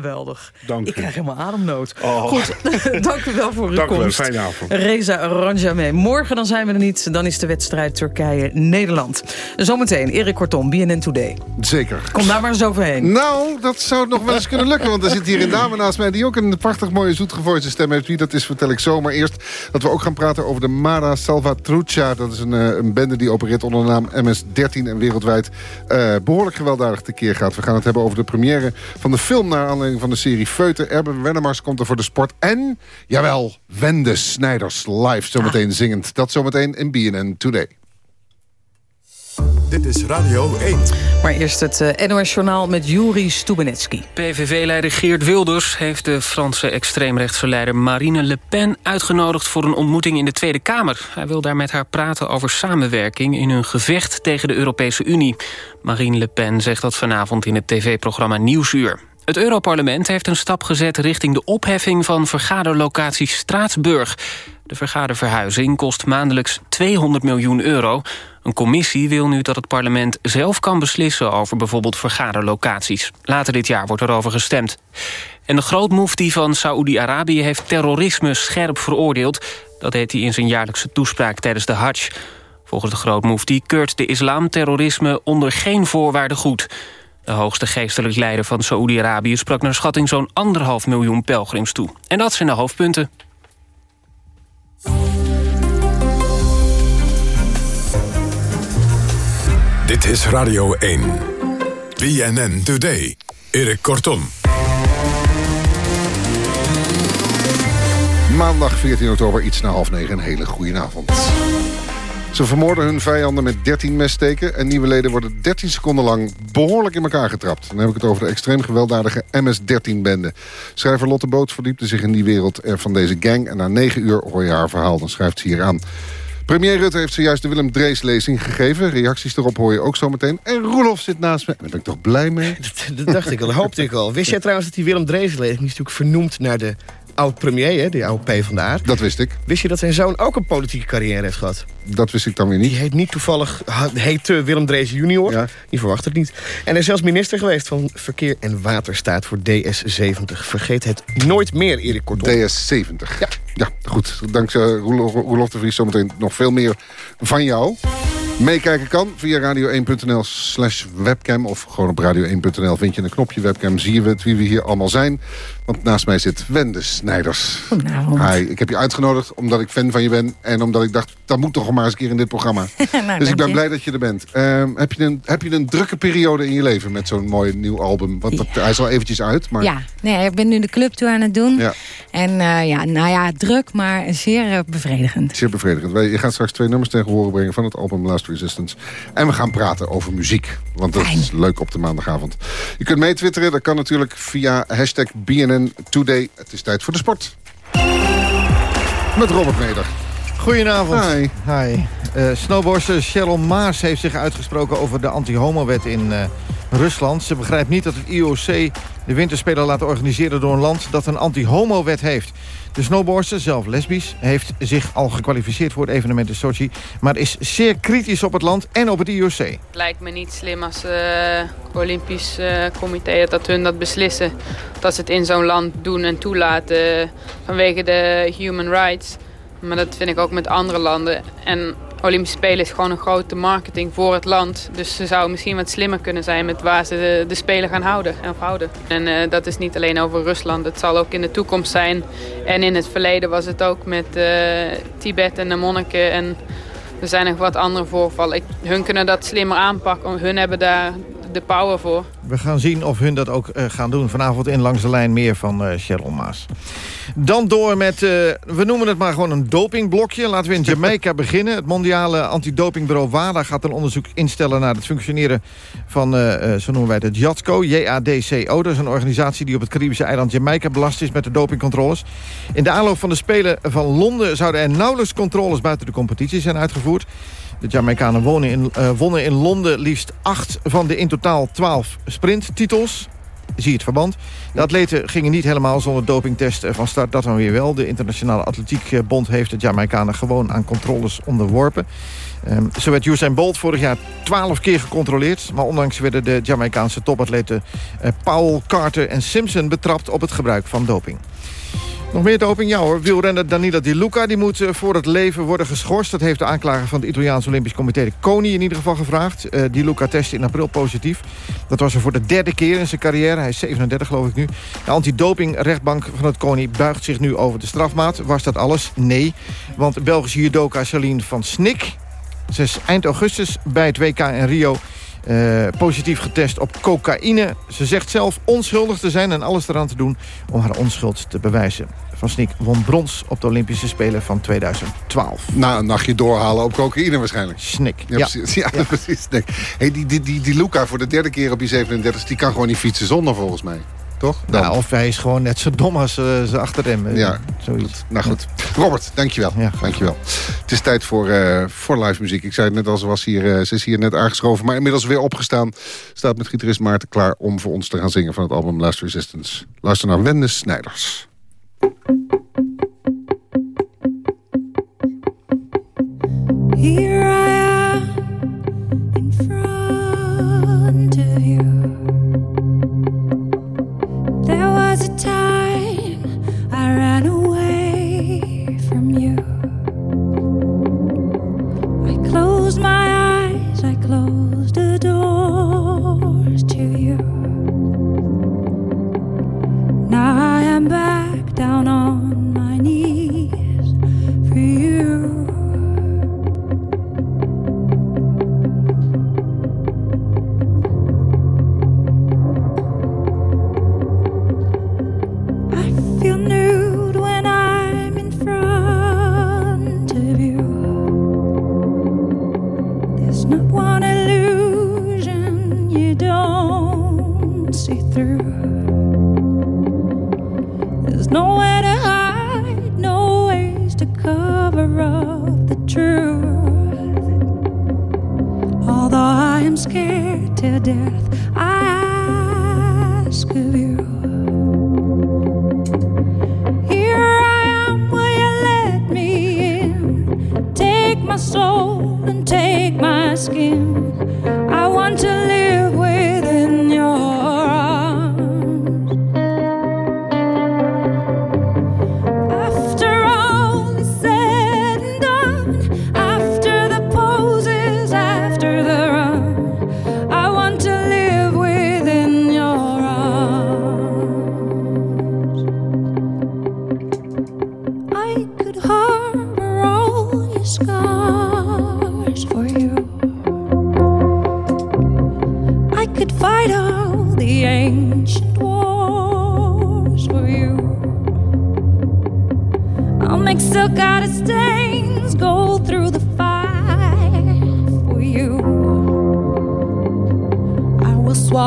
geweldig. Dank ik u. krijg helemaal ademnood. Oh. Goed, <laughs> dank u wel voor uw Dank u wel, komst. fijne avond. Reza Ranjameh. Morgen dan zijn we er niet. Dan is de wedstrijd Turkije-Nederland. Zometeen Erik Kortom, BNN Today. Zeker. Kom daar maar eens overheen. Nou, dat zou nog wel eens kunnen lukken. Want er zit hier een dame naast mij... die ook een prachtig mooie zoetgevoelige stem heeft. Wie dat is, vertel ik zo. Maar eerst dat we ook gaan praten over de Mara Salvatrucha. Dat is een, eh, een bende die opereert onder de naam MS-13... en wereldwijd eh, behoorlijk gewelddadig tekeer gaat. We gaan het hebben over de première van de film... naar aanleiding van de serie Feuten. Erben Wennemars komt er voor de sport. En, jawel, Wende Snijders live zometeen zingend. Dat zometeen in BNN Today. Dit is Radio 1. Maar eerst het eh, NOS-journaal met Juri Stubenetski. PVV-leider Geert Wilders heeft de Franse extreemrechtse leider Marine Le Pen uitgenodigd voor een ontmoeting in de Tweede Kamer. Hij wil daar met haar praten over samenwerking in hun gevecht tegen de Europese Unie. Marine Le Pen zegt dat vanavond in het tv-programma Nieuwsuur. Het Europarlement heeft een stap gezet richting de opheffing van vergaderlocatie Straatsburg. De vergaderverhuizing kost maandelijks 200 miljoen euro. Een commissie wil nu dat het parlement zelf kan beslissen over bijvoorbeeld vergaderlocaties. Later dit jaar wordt erover gestemd. En de grootmoefti van Saoedi-Arabië heeft terrorisme scherp veroordeeld. Dat deed hij in zijn jaarlijkse toespraak tijdens de Hajj. Volgens de grootmoefti keurt de islam terrorisme onder geen voorwaarden goed. De hoogste geestelijk leider van Saoedi-Arabië sprak naar schatting zo'n anderhalf miljoen pelgrims toe. En dat zijn de hoofdpunten. Dit is Radio 1. BNN Today. Erik Kortom. Maandag 14 oktober, iets na half negen. Een hele goede avond. Ze vermoorden hun vijanden met 13 messteken... en nieuwe leden worden 13 seconden lang behoorlijk in elkaar getrapt. Dan heb ik het over de extreem gewelddadige MS-13-bende. Schrijver Lotte Boot verdiepte zich in die wereld van deze gang... en na 9 uur hoor je haar verhaal, dan schrijft ze hier aan. Premier Rutte heeft zojuist de Willem Drees-lezing gegeven. Reacties erop hoor je ook zo meteen. En Roelof zit naast me. Daar ben ik toch blij mee. <laughs> Dat dacht ik al, hoopte ik al. Wist jij trouwens dat die Willem Dreeslezing... is natuurlijk vernoemd naar de oud-premier, hè, die oude P van de A. Dat wist ik. Wist je dat zijn zoon ook een politieke carrière heeft gehad? Dat wist ik dan weer niet. Die heet niet toevallig, ha- heet eh, Willem Drees junior. Ja. Die verwacht het niet. En hij is zelfs minister geweest van Verkeer en Waterstaat voor DS70. Vergeet het nooit meer, Erik Kortom. DS70. Ja. ja, goed. Dankzij Roelof, Roelof de Vries zometeen nog veel meer van jou. Meekijken kan via radio1.nl slash webcam... of gewoon op radio1.nl vind je een knopje webcam. Zie je het, wie we hier allemaal zijn. Want naast mij zit Wende Snijders. Goedenavond. Hi, ik heb je uitgenodigd omdat ik fan van je ben... en omdat ik dacht, dat moet toch maar eens een keer in dit programma. <laughs> Nou, dus ik ben je. blij dat je er bent. Ehm, heb, je een, heb je een drukke periode in je leven met zo'n mooi nieuw album? Want dat, hij is al eventjes uit, maar... Ja, nee, ik ben nu de clubtour aan het doen. Ja. En eh, ja, nou ja, druk, maar zeer eh, bevredigend. Zeer bevredigend. Wij- Je gaat straks twee nummers tegen horen brengen van het album Last Resistance. En we gaan praten over muziek. Want dat is leuk op de maandagavond. Je kunt meetwitteren. Dat kan natuurlijk via hashtag BNN Today. Het is tijd voor de sport. Met Robert Meder. Goedenavond. Hi. Hi. Eh, snowboardster Cheryl Maas heeft zich uitgesproken over de anti-homo-wet in eh, Rusland. Ze begrijpt niet dat het IOC de winterspelen laat organiseren door een land dat een anti-homo-wet heeft. De snowboardster, zelf lesbisch, heeft zich al gekwalificeerd voor het evenement in Sochi... maar is zeer kritisch op het land en op het IOC. Het lijkt me niet slim als eh Olympisch comité dat hun dat beslissen. Dat ze het in zo'n land doen en toelaten vanwege de human rights. Maar dat vind ik ook met andere landen. En Olympische Spelen is gewoon een grote marketing voor het land. Dus ze zou misschien wat slimmer kunnen zijn met waar ze de, Spelen gaan houden. Of houden. En eh, dat is niet alleen over Rusland. Het zal ook in de toekomst zijn. En in het verleden was het ook met eh, Tibet en de monniken. En er zijn nog wat andere voorvallen. Hun kunnen dat slimmer aanpakken. Hun hebben daar de power voor. We gaan zien of hun dat ook eh, gaan doen. Vanavond in Langs de Lijn meer van eh Cheryl Maas. Dan door met, eh, we noemen het maar gewoon een dopingblokje. Laten we in Jamaica <laughs> beginnen. Het mondiale antidopingbureau WADA gaat een onderzoek instellen... naar het functioneren van, eh, eh, zo noemen wij het, JADCO. J-A-D-C-O. Dat is een organisatie die op het Caribische eiland Jamaica belast is... met de dopingcontroles. In de aanloop van de Spelen van Londen... zouden er nauwelijks controles buiten de competitie zijn uitgevoerd. De Jamaicanen wonen in, eh, wonnen in Londen liefst acht van de in totaal twaalf sprinttitels. zie het verband. De atleten gingen niet helemaal zonder dopingtest eh, van start. Dat dan weer wel. De Internationale Atletiekbond heeft de Jamaicanen gewoon aan controles onderworpen. Um, zo werd Usain Bolt vorig jaar 12 keer gecontroleerd. Maar ondanks werden de Jamaicaanse topatleten uh, Paul, Carter en Simpson betrapt op het gebruik van doping. Nog meer doping? Ja hoor. Wielrenner Danilo Di Luca die moet uh, voor het leven worden geschorst. Dat heeft de aanklager van het Italiaans Olympisch Comité... de CONI in ieder geval gevraagd. Uh, Di Luca testte in april positief. Dat was er voor de derde keer in zijn carrière. Hij is 37 geloof ik nu. De antidopingrechtbank van het CONI buigt zich nu over de strafmaat. Was dat alles? Nee. Want Belgische judoka Charlene van Snik... Ze is eind augustus bij het WK in Rio uh, positief getest op cocaïne. Ze zegt zelf onschuldig te zijn en alles eraan te doen om haar onschuld te bewijzen. Van Snik won brons op de Olympische Spelen van 2012. Na een nachtje doorhalen op cocaïne waarschijnlijk. Snik. Ja, ja. Precies, ja, ja. <laughs> precies. Snik. Hey, die, die, die, die Luca voor de derde keer op je 37, die kan gewoon niet fietsen zonder volgens mij. Toch? Dan. Nou, of hij is gewoon net zo dom als uh, ze achter hem. Ja, zoiets. Nou goed. Robert, dankjewel. Ja, dankjewel. Het is tijd voor, uh, voor live muziek. Ik zei het net al, ze, was hier, uh, ze is hier net aangeschoven. Maar inmiddels weer opgestaan. Staat met gitarist Maarten klaar om voor ons te gaan zingen... van het album Last Resistance. Luister naar Wende Snijders. Here I am in front of you. Was a time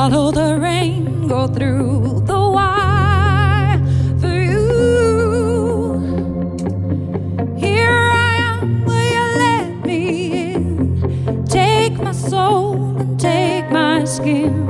swallow the rain, go through the wire for you. Here I am, will you let me in? Take my soul and take my skin.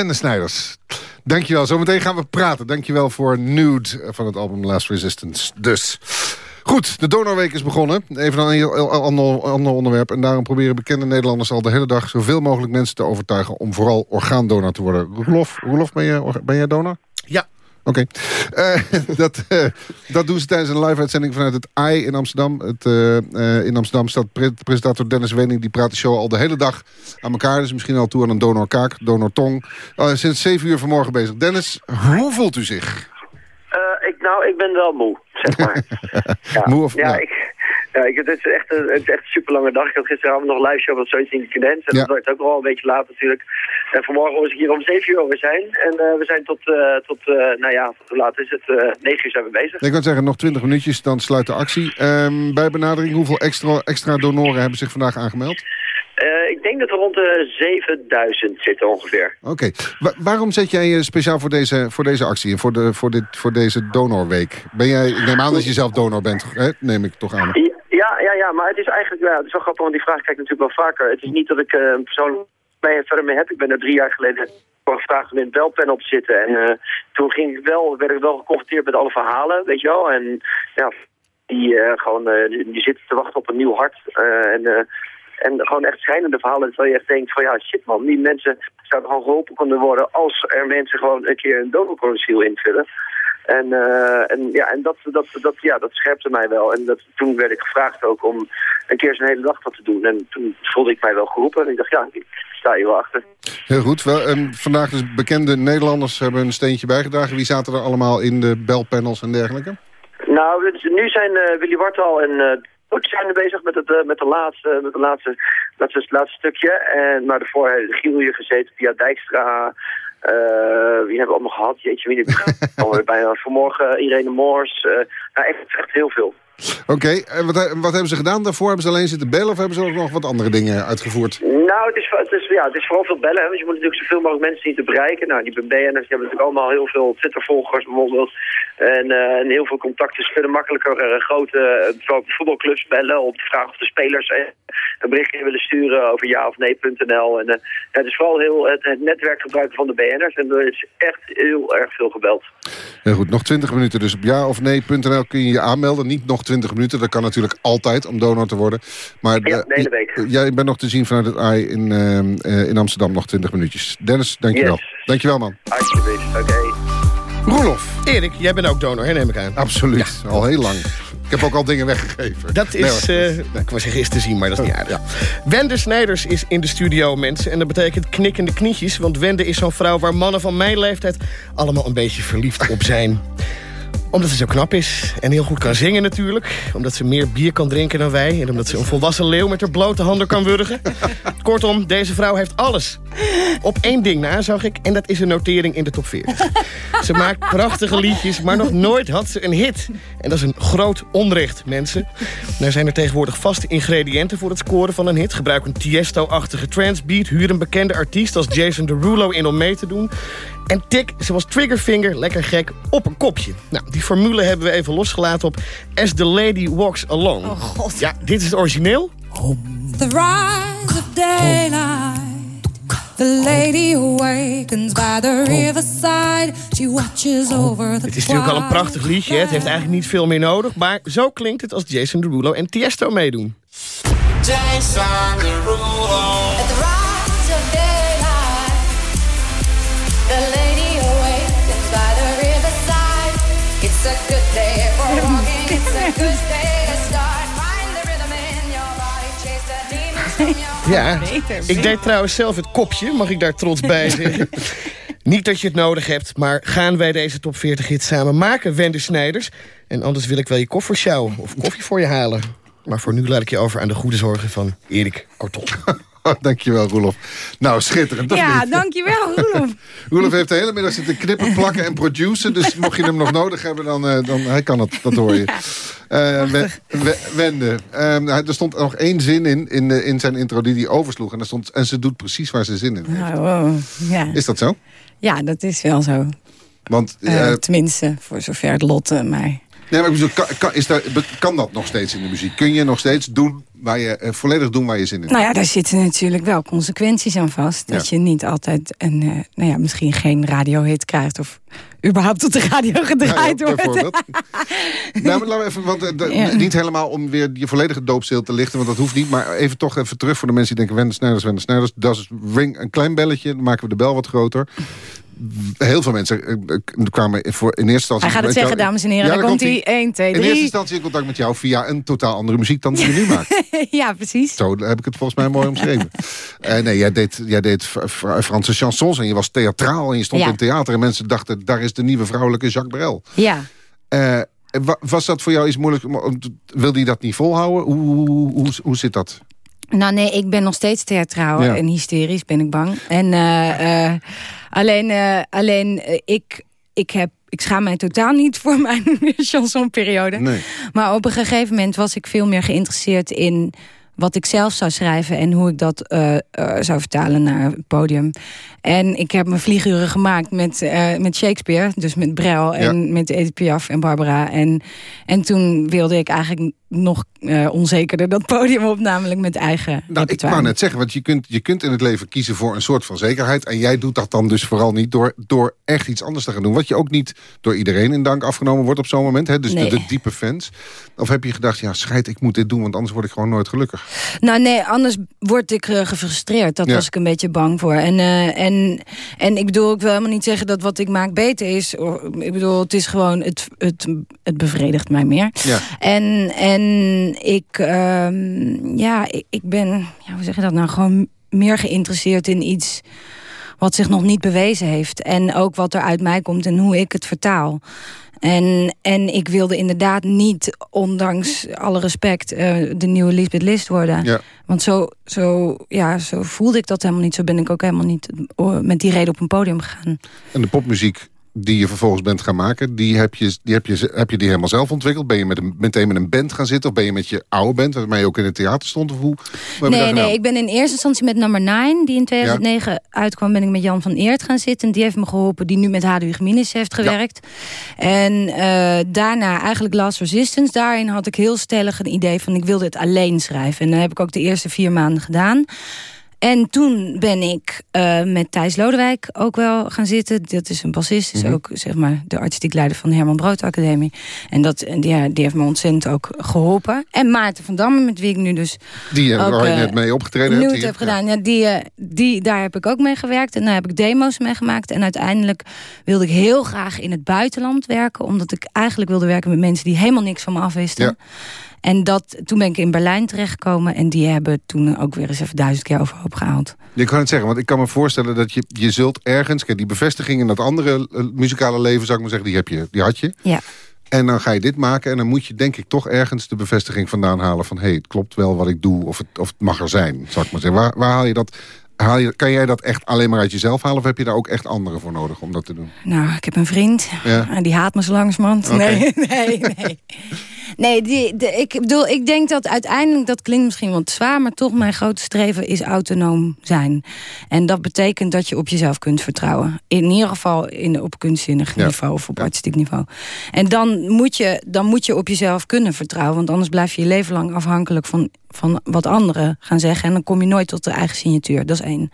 Wende Snijders. Dankjewel. Zometeen gaan we praten. Dankjewel voor Nude van het album Last Resistance. Dus. Goed, de Donorweek is begonnen. Even een heel, ander, ander onderwerp. En daarom proberen bekende Nederlanders al de hele dag... zoveel mogelijk mensen te overtuigen om vooral orgaandonor te worden. Roelof ben, je, ben jij donor? Ja. Oké. Eh, <laughs> dat, eh, dat doen ze tijdens een live-uitzending vanuit het AI in Amsterdam. Het, eh, in Amsterdam staat pre- presentator Dennis Wening. Die praat de show al de hele dag aan elkaar. Dus misschien al toe aan een donorkaak, donortong. Sinds 7 uur vanmorgen bezig. Dennis, hoe voelt u zich? Ik, nou, ik ben wel moe, zeg maar. <laughs> ja, Moe of- ja, ja. ik, ja, ik, het, is echt een, het is echt een super lange dag. Ik had gisteravond nog een live show van zoiets in de cadens. En Ja. dat werd ook al een beetje laat natuurlijk. En vanmorgen was ik hier om 7 uur we zijn. En eh, we zijn tot, eh, tot eh, nou ja, tot hoe laat is het? Eh 9 uur zijn we bezig. Ik kan zeggen, nog 20 minuutjes, dan sluit de actie. Ehm, bij benadering, hoeveel extra, extra donoren hebben zich vandaag aangemeld? Ik denk dat we rond de 7000 zitten ongeveer. Oké. Wa- waarom zet jij je speciaal voor deze, voor deze actie en voor, de, voor, dit, voor deze donorweek? Ben jij, ik neem aan dat je zelf donor bent, hè? neem ik toch aan. Ja, ja, ja, maar het is eigenlijk, ja, het is wel grappig, want die vraag krijg ik natuurlijk wel vaker. Het is niet dat ik een persoonlijk mee verder mee heb. Ik ben er drie jaar geleden voor gevraagd om in het belpanel te zitten. En eh, toen ging ik wel, werd ik wel geconfronteerd met alle verhalen, weet je wel. En ja, die eh, gewoon, die, zitten te wachten op een nieuw hart. en, en gewoon echt schijnende verhalen. Terwijl je echt denkt van ja, shit man, die mensen zouden gewoon geholpen kunnen worden als er mensen gewoon een keer een donorconsiel invullen. En, eh, en, ja, en dat, dat, dat, ja, dat scherpte mij wel. En dat, toen werd ik gevraagd ook om een keer zo'n hele dag wat te doen. En toen voelde ik mij wel geroepen. En ik dacht, ja, ik sta hier wel achter. Heel goed. Wel, en vandaag dus bekende Nederlanders hebben een steentje bijgedragen. Wie zaten er allemaal in de belpanels en dergelijke? Nou, nu zijn eh, Willy Wartal en uh, zijn er bezig met het, met de laatste, met de laatste, laatste, laatste stukje. En, maar daarvoor heeft Giel hier gezeten, Pia Dijkstra. Eh, wie hebben we allemaal gehad? Jeetje, wie <laughs> alweer bijna vanmorgen Irene Moors. eh nou, echt, echt heel veel. Oké, en wat, wat hebben ze gedaan daarvoor? Hebben ze alleen zitten bellen of hebben ze ook nog wat andere dingen uitgevoerd? Nou, het is, het is, ja, het is vooral veel bellen. Hè? Want je moet natuurlijk zoveel mogelijk mensen zien te bereiken. Nou, die BN'ers die hebben natuurlijk allemaal heel veel Twitter-volgers bijvoorbeeld. En, eh, en heel veel contacten. Dus verder makkelijker eh, grote uh, voetbalclubs bellen om te vragen of de spelers eh, een berichtje willen sturen over ja of nee.nl. En het is vooral heel het, het netwerk gebruiken van de BN'ers. En er is echt heel erg veel gebeld. Heel goed, nog 20 minuten. Dus op ja of nee.nl kun je je aanmelden. Niet nog 20 minuten, dat kan natuurlijk altijd om donor te worden. Maar ja, de hele week. Jij bent nog te zien vanuit het AI in, uh, in Amsterdam, nog 20 minuutjes. Dennis, dankjewel. Yes. Dankjewel, man. Alsjeblieft, oké. Okay. Roelof. Erik, jij bent ook donor, hè, neem ik aan. Absoluut, ja. al heel lang. Ik heb ook al dingen weggegeven. Dat is, nee, uh, nee. ik was te zien, maar dat is niet aardig. Ja. Wende Snijders is in de studio, mensen. En dat betekent knikkende knietjes. Want Wende is zo'n vrouw waar mannen van mijn leeftijd... allemaal een beetje verliefd op zijn omdat ze zo knap is en heel goed kan zingen natuurlijk. Omdat ze meer bier kan drinken dan wij. En omdat ze een volwassen leeuw met haar blote handen kan wurgen. <laughs> Kortom, deze vrouw heeft alles. Op één ding na, zag ik. En dat is een notering in de top 40. Ze maakt prachtige liedjes, maar nog nooit had ze een hit. En dat is een groot onrecht, mensen. Nou zijn er tegenwoordig vaste ingrediënten voor het scoren van een hit. Gebruik een Tiesto-achtige transbeat. Huur een bekende artiest als Jason Derulo in om mee te doen. En tik, zoals Triggerfinger, lekker gek, op een kopje. Nou, die formule hebben we even losgelaten op As the Lady Walks Along. Oh god. Ja, dit is het origineel. The rise of daylight The lady awakens by the riverside She watches over the Het is natuurlijk al een prachtig liedje, het heeft eigenlijk niet veel meer nodig. Maar zo klinkt het als Jason Derulo en Tiesto meedoen. Jason Derulo Ja, ik deed trouwens zelf het kopje, mag ik daar trots bij <laughs> zeggen. Niet dat je het nodig hebt, maar gaan wij deze top 40 hit samen maken, Wende Snijders? En anders wil ik wel je koffer sjouwen of koffie voor je halen. Maar voor nu laat ik je over aan de goede zorgen van Erik Kortom. <laughs> Oh, dankjewel, Roelof. Nou, schitterend. Ja, dankjewel, <laughs> Roelof. Roelof heeft de hele middag zitten knippen, plakken en produceren. Dus mocht je hem nog nodig hebben, dan, uh, dan hij kan het. Dat hoor je. <laughs> Uh, we, we, Wende, uh, er stond nog één zin in, in, de, in zijn intro die hij oversloeg. En, er stond, en ze doet precies waar ze zin in heeft. Nou, wow. ja. Is dat zo? Ja, dat is wel zo. Want, uh, tenminste, voor zover het Lotte mij Nee, maar ik bedoel, kan, kan, is daar, kan dat nog steeds in de muziek? Kun je nog steeds doen waar je, eh, volledig doen waar je zin in hebt? Nou ja, daar zitten natuurlijk wel consequenties aan vast. Dat je niet altijd een, eh, nou ja, misschien geen radiohit krijgt... of überhaupt op de radio gedraaid Ja, ja, wordt. nou, maar laten we even, want eh, Ja. niet helemaal om weer je volledige doopstil te lichten, want dat hoeft niet. Maar even toch even terug voor de mensen die denken, Wende Snijders, Wende Snijders. Dat is ring, een klein belletje, dan maken we de bel wat groter. Heel veel mensen eh, eh, kwamen voor, in eerste instantie... Hij gaat het jou- zeggen, dames en heren. Ja, komt hij. 1, 2, In eerste 3. instantie in contact met jou via een totaal andere muziek dan die je nu maakt. <laughs> ja, precies. Zo heb ik het volgens mij mooi omschreven. <laughs> Eh, nee, jij deed, jij deed Franse chansons en je was theatraal en je stond Ja. in theater. En mensen dachten, daar is de nieuwe vrouwelijke Jacques Brel. Ja. Wa- was dat voor jou iets moeilijk? Wilde je dat niet volhouden? Hoe, hoe, hoe, hoe zit dat? Nou nee, ik ben nog steeds theatraal Ja. en hysterisch, ben ik bang. En eh, eh, alleen, eh, alleen ik, ik, heb, ik schaam mij totaal niet voor <laughs> mijn chansonperiode. Nee. Maar op een gegeven moment was ik veel meer geïnteresseerd in wat ik zelf zou schrijven en hoe ik dat zou vertalen naar het podium. En ik heb mijn vlieguren gemaakt met, eh, met Shakespeare, dus met Brel en met Edith Piaf en Barbara. En, en toen wilde ik eigenlijk nog eh, onzekerder dat podium op, namelijk met eigen Nou, ik wou net zeggen, want je kunt, je kunt in het leven kiezen voor een soort van zekerheid. En jij doet dat dan dus vooral niet door, door echt iets anders te gaan doen. Wat je ook niet door iedereen in dank afgenomen wordt op zo'n moment. Hè? Dus de- Nee. de, diepe fans. Of heb je gedacht, ja scheid, ik moet dit doen, want anders word ik gewoon nooit gelukkig. Nou nee, anders word ik eh, gefrustreerd. Dat Ja. was ik een beetje bang voor. En, eh, en, en ik bedoel, ik wil helemaal niet zeggen dat wat ik maak beter is. Ik bedoel, het is gewoon, het, het, het bevredigt mij meer. Ja. En, en ik, ehm, ja, ik, ik ben, ja, hoe zeg je dat nou, gewoon meer geïnteresseerd in iets wat zich nog niet bewezen heeft. En ook wat er uit mij komt en hoe ik het vertaal. En, en ik wilde inderdaad niet, ondanks alle respect, eh, de nieuwe Lisbeth List worden. Ja. Want zo, zo, ja, zo voelde ik dat helemaal niet. Zo ben ik ook helemaal niet eh, met die reden op een podium gegaan. En de popmuziek die je vervolgens bent gaan maken... die heb je die, heb je, heb je die helemaal zelf ontwikkeld? Ben je met een, meteen met een band gaan zitten? Of ben je met je oude band, waarmee je ook in het theater stond? Of hoe, Nee, nee, ik ben in eerste instantie met nummer 9, die in 2009 uitkwam, ben ik met Jan van Eert gaan zitten. En die heeft me geholpen, die nu met Hadewig Minis heeft gewerkt. En eh, daarna eigenlijk Last Resistance. Daarin had ik heel stellig een idee van ik wilde het alleen schrijven. En dat heb ik ook de eerste vier maanden gedaan. En toen ben ik eh, met Thijs Lodewijk ook wel gaan zitten. Dat is een bassist, is Mhm. ook zeg maar de artistiek leider van de Herman Brood Academie. En dat, ja, die heeft me ontzettend ook geholpen. En Maarten van Damme, met wie ik nu dus Die eh, ook, waar je eh, net mee opgetreden hebt. heb gedaan. Ja, die, die, daar heb ik ook mee gewerkt. En daar heb ik demo's mee gemaakt. En uiteindelijk wilde ik heel graag in het buitenland werken. Omdat ik eigenlijk wilde werken met mensen die helemaal niks van me afwisten. Ja. En dat, toen ben ik in Berlijn terechtgekomen. En die hebben toen ook weer eens even duizend keer overhoop gehaald. Ik kan het zeggen, want ik kan me voorstellen dat je, je zult ergens... Die bevestiging in dat andere eh, muzikale leven, zou ik maar zeggen, die, heb je, die had je. Ja. En dan ga je dit maken en dan moet je denk ik toch ergens de bevestiging vandaan halen... van hé, hey, het klopt wel wat ik doe of het, of het mag er zijn, zou ik maar zeggen. Waar, waar haal je dat... Haal je, kan jij dat echt alleen maar uit jezelf halen... of heb je daar ook echt anderen voor nodig om dat te doen? Nou, ik heb een vriend. Ja. En die haat me zo langzamerhand. Oké. Nee, <laughs> nee, nee. Nee, die, de, ik bedoel, ik denk dat uiteindelijk, dat klinkt misschien wat zwaar... maar toch mijn grote streven is autonoom zijn. En dat betekent dat je op jezelf kunt vertrouwen. In ieder geval in, op kunstzinnig Ja. niveau of op artistiek niveau. En dan moet, je, dan moet je op jezelf kunnen vertrouwen. Want anders blijf je je leven lang afhankelijk van, van wat anderen gaan zeggen. En dan kom je nooit tot de eigen signatuur. Dat is één.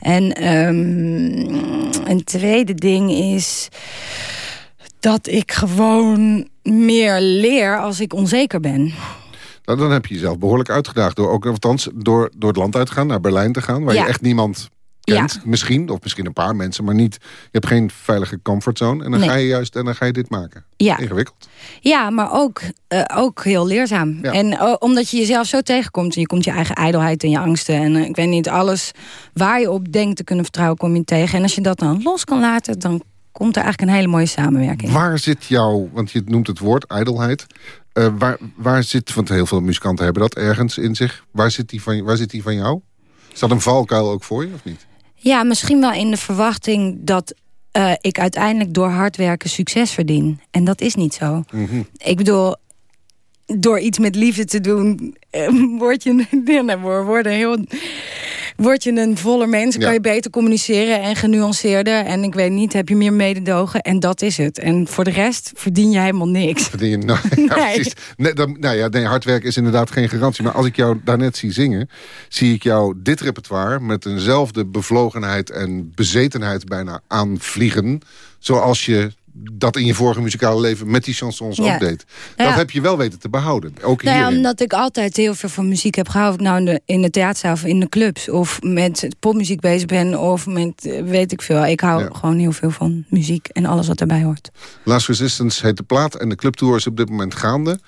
En ehm, een tweede ding is dat ik gewoon meer leer als ik onzeker ben. Nou, dan heb je jezelf behoorlijk uitgedaagd. Door, ook, althans, door, door het land uit te gaan, naar Berlijn te gaan... waar Ja. je echt niemand kent. Ja. Misschien, of misschien een paar mensen, maar niet... Je hebt geen veilige comfortzone. En dan Nee. ga je juist en dan ga je dit maken. Ja. Ingewikkeld. Ja, maar ook, eh, ook heel leerzaam. Ja. En omdat je jezelf zo tegenkomt... en je komt je eigen ijdelheid en je angsten... en eh, ik weet niet, alles waar je op denkt te kunnen vertrouwen... kom je tegen. En als je dat dan los kan laten... dan komt er eigenlijk een hele mooie samenwerking. Waar zit jouw, want je noemt het woord ijdelheid... Eh, waar, waar zit, want heel veel muzikanten hebben dat ergens in zich. Waar zit die van, waar zit die van jou? Is dat een valkuil ook voor je, of niet? Ja, misschien wel in de verwachting dat eh, ik uiteindelijk door hard werken succes verdien. En dat is niet zo. Mhm. Ik bedoel, door iets met liefde te doen, eh, word je, <laughs> nee, nee, we worden heel, word je een voller mens, kan je beter communiceren en genuanceerder. En ik weet niet, heb je meer mededogen. En dat is het. En voor de rest verdien je helemaal niks. Verdien je <laughs> nou, ja, Nee. precies. Nee, dan, nou ja, nee, hard werken is inderdaad geen garantie. Maar als ik jou daarnet zie zingen... zie ik jou dit repertoire met eenzelfde bevlogenheid... en bezetenheid bijna aanvliegen... zoals je dat in je vorige muzikale leven met die chansons Ja. ook deed. Ja. Dat heb je wel weten te behouden. Ook Nou ja, omdat ik altijd heel veel van muziek heb gehouden. Of ik nou in de, in de theaterzaal of in de clubs. Of met popmuziek bezig ben. Of met, eh, weet ik veel. Ik hou gewoon heel veel van muziek. En alles wat daarbij hoort. Last Resistance heet de plaat en de clubtour is op dit moment gaande.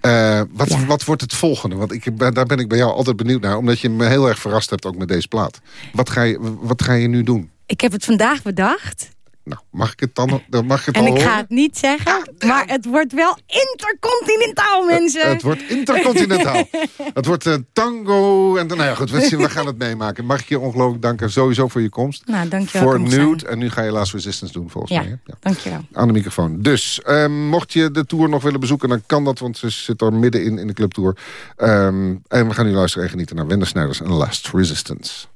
Eh, wat, wat wordt het volgende? Want ik, daar ben ik bij jou altijd benieuwd naar. Omdat je me heel erg verrast hebt ook met deze plaat. Wat ga je, wat ga je nu doen? Ik heb het vandaag bedacht. Nou, mag ik het dan, dan mag ik het En al ik ga het niet zeggen. Maar het wordt wel intercontinentaal, mensen. Het wordt intercontinentaal. <laughs> het wordt eh, tango. En, nou ja, goed, we, we gaan het meemaken. Mag ik je ongelooflijk danken sowieso voor je komst. Nou, dankjewel. Voor Nude. En nu ga je Last Resistance doen volgens zijn. mij. Ja, hè? Ja. dankjewel. Aan de microfoon. Dus, ehm, mocht je de tour nog willen bezoeken... dan kan dat, want ze zit er middenin in de clubtour. Ehm, en we gaan nu luisteren en genieten naar Wende Snijders en Last Resistance.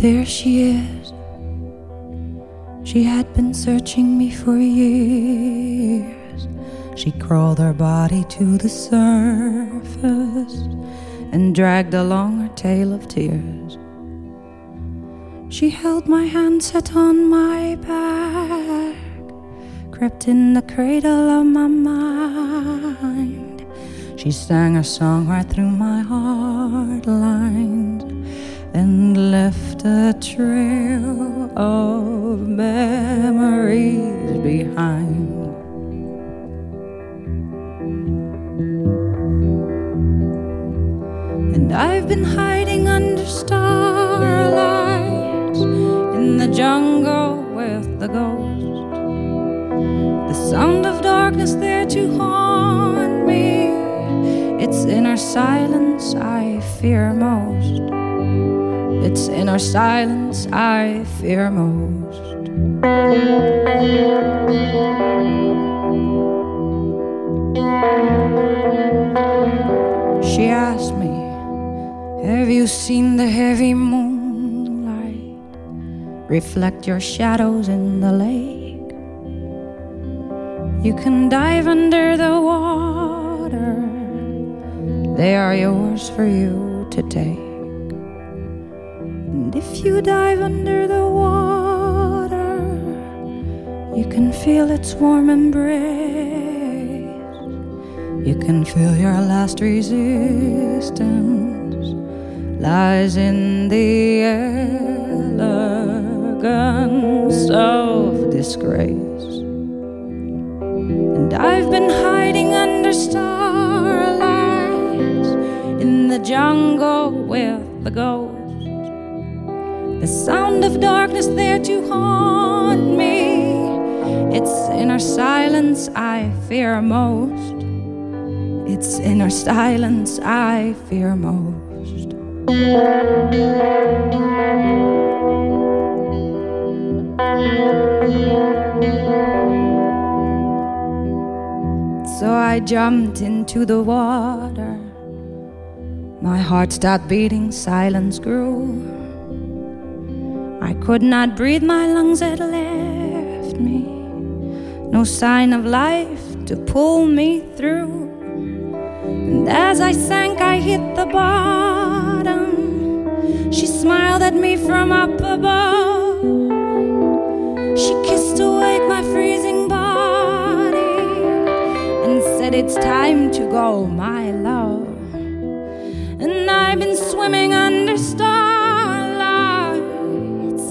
There she is. She had been searching me for years. She crawled her body to the surface and dragged along her tail of tears. She held my hand set on my back, crept in the cradle of my mind. She sang a song right through my heart lines and left a trail of memories behind. And I've been hiding under starlight in the jungle with the ghost. Sound of darkness there to haunt me. It's inner silence I fear most. It's inner silence I fear most. She asked me, Have you seen the heavy moonlight reflect your shadows in the lake? You can dive under the water, they are yours for you to take. And if you dive under the water, you can feel its warm embrace. You can feel your last resistance lies in the elegance of disgrace. And I've been hiding under starlight in the jungle with the ghost. The sound of darkness there to haunt me. It's inner silence I fear most. It's inner silence I fear most. So I jumped into the water. My heart stopped beating, silence grew. I could not breathe, my lungs had left me. No sign of life to pull me through. And as I sank, I hit the bottom. She smiled at me from up above. She kissed awake my freezing It's time to go, my love. And I've been swimming under starlights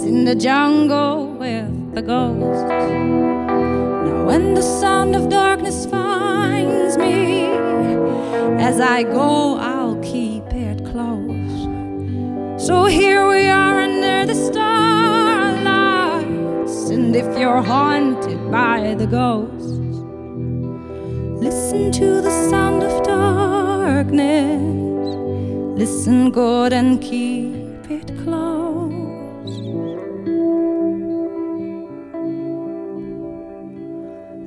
in the jungle with the ghosts. Now, when the sound of darkness finds me, as I go, I'll keep it close. So here we are under the starlights, and if you're haunted by the ghosts, Listen to the sound of darkness. Listen God, and keep it close.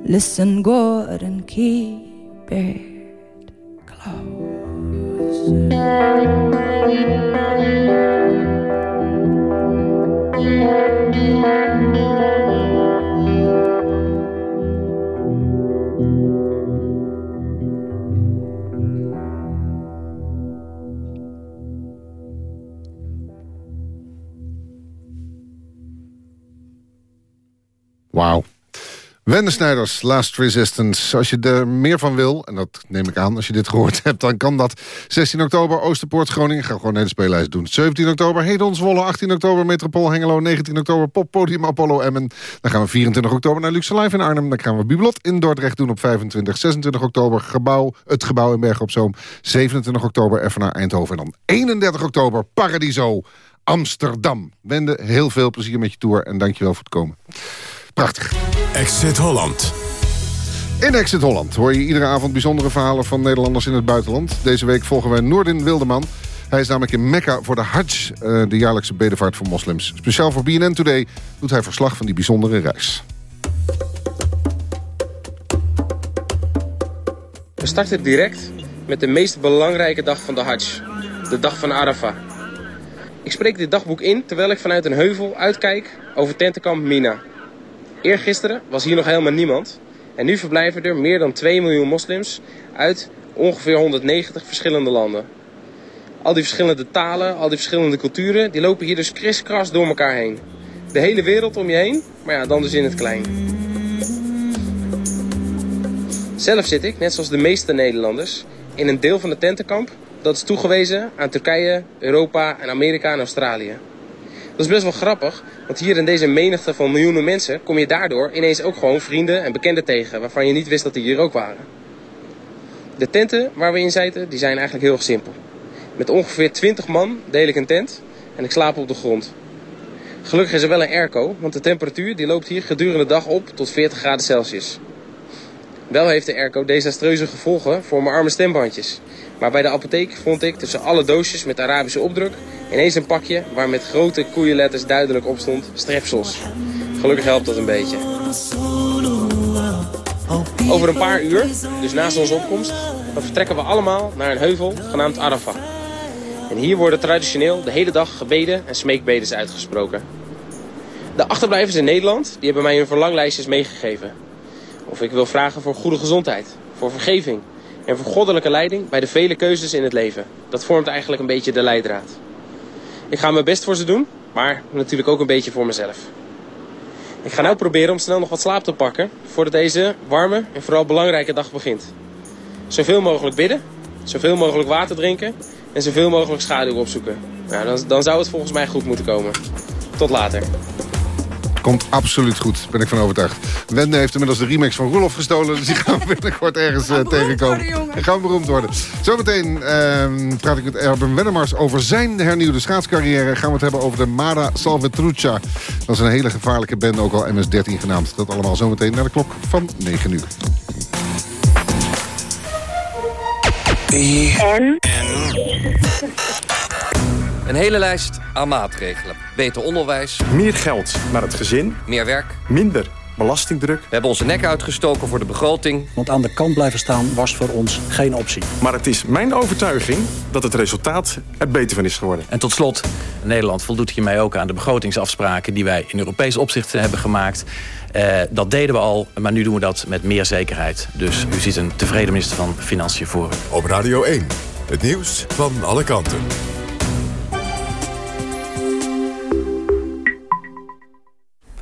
Listen God, and keep it close. Wende Snijders, Last Resistance. Als je er meer van wil, en dat neem ik aan als je dit gehoord hebt... dan kan dat 16 oktober Oosterpoort Groningen. Ga gewoon een speellijst doen. 17 oktober Hedon Zwolle, 18 oktober Metropool Hengelo... 19 oktober Poppodium Apollo Emmen. Dan gaan we 24 oktober naar Luxe Live in Arnhem. Dan gaan we Bibelot in Dordrecht doen op 25. 26 oktober gebouw, het gebouw in Bergen op Zoom. 27 oktober even naar Eindhoven. En dan 31 oktober Paradiso Amsterdam. Wende, heel veel plezier met je tour en dankjewel voor het komen. Prachtig. Exit Holland. In Exit Holland hoor je iedere avond bijzondere verhalen van Nederlanders in het buitenland. Deze week volgen wij Noordin Wildeman. Hij is namelijk in Mekka voor de Hajj, eh, de jaarlijkse bedevaart voor moslims. Speciaal voor BNN Today doet hij verslag van die bijzondere reis. We starten direct met de meest belangrijke dag van de Hajj. De dag van Arafah. Ik spreek dit dagboek in terwijl ik vanuit een heuvel uitkijk over tentenkamp Mina. Eergisteren was hier nog helemaal niemand. En nu verblijven er meer dan 2 miljoen moslims uit ongeveer 190 verschillende landen. Al die verschillende talen, al die verschillende culturen, die lopen hier dus kriskras door elkaar heen. De hele wereld om je heen, maar ja, dan dus in het klein. Zelf zit ik, net zoals de meeste Nederlanders, in een deel van de tentenkamp dat is toegewezen aan Turkije, Europa en Amerika en Australië. Dat is best wel grappig, want hier in deze menigte van miljoenen mensen kom je daardoor ineens ook gewoon vrienden en bekenden tegen, waarvan je niet wist dat die hier ook waren. De tenten waar we in zitten, die zijn eigenlijk heel simpel. Met ongeveer 20 man deel ik een tent en ik slaap op de grond. Gelukkig is er wel een airco, want de temperatuur die loopt hier gedurende de dag op tot 40 graden Celsius. Wel heeft de airco desastreuze gevolgen voor mijn arme stembandjes. Maar bij de apotheek vond ik tussen alle doosjes met Arabische opdruk ineens een pakje waar met grote koeienletters duidelijk op stond strepsels. Gelukkig helpt dat een beetje. Over een paar uur, dus na zonsopkomst, dan vertrekken we allemaal naar een heuvel genaamd Arafah. En hier worden traditioneel de hele dag gebeden en smeekbedes uitgesproken. De achterblijvers in Nederland die hebben mij hun verlanglijstjes meegegeven. Of ik wil vragen voor goede gezondheid, voor vergeving en voor goddelijke leiding bij de vele keuzes in het leven. Dat vormt eigenlijk een beetje de leidraad. Ik ga mijn best voor ze doen, maar natuurlijk ook een beetje voor mezelf. Ik ga nu proberen om snel nog wat slaap te pakken voordat deze warme en vooral belangrijke dag begint. Zoveel mogelijk bidden, zoveel mogelijk water drinken en zoveel mogelijk schaduw opzoeken. Nou, dan, dan zou het volgens mij goed moeten komen. Tot later. Komt absoluut goed, ben ik van overtuigd. Wende heeft inmiddels de remix van Roelof gestolen... dus die gaan we <laughs> binnenkort ergens uh, tegenkomen. En gaan we beroemd worden. Zometeen uh, praat ik met Erben Wennemars over zijn hernieuwde schaatscarrière. Gaan we het hebben over de Mara Salvetruccia. Dat is een hele gevaarlijke band, ook al MS-13 genaamd. Dat allemaal zometeen naar de klok van 9 uur. En? Een hele lijst aan maatregelen. Beter onderwijs. Meer geld naar het gezin. Meer werk. Minder belastingdruk. We hebben onze nek uitgestoken voor de begroting. Want aan de kant blijven staan was voor ons geen optie. Maar het is mijn overtuiging dat het resultaat er beter van is geworden. En tot slot, Nederland voldoet hiermee ook aan de begrotingsafspraken... die wij in Europees opzicht hebben gemaakt. Uh, dat deden we al, maar nu doen we dat met meer zekerheid. Dus u ziet een tevreden minister van Financiën voor. Op Radio 1, het nieuws van alle kanten.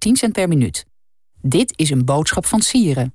10 cent per minuut. Dit is een boodschap van Sieren.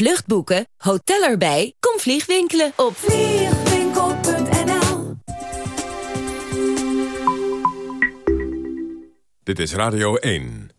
Vluchtboeken, hotel erbij, kom vliegwinkelen op vliegwinkel.nl Dit is Radio 1.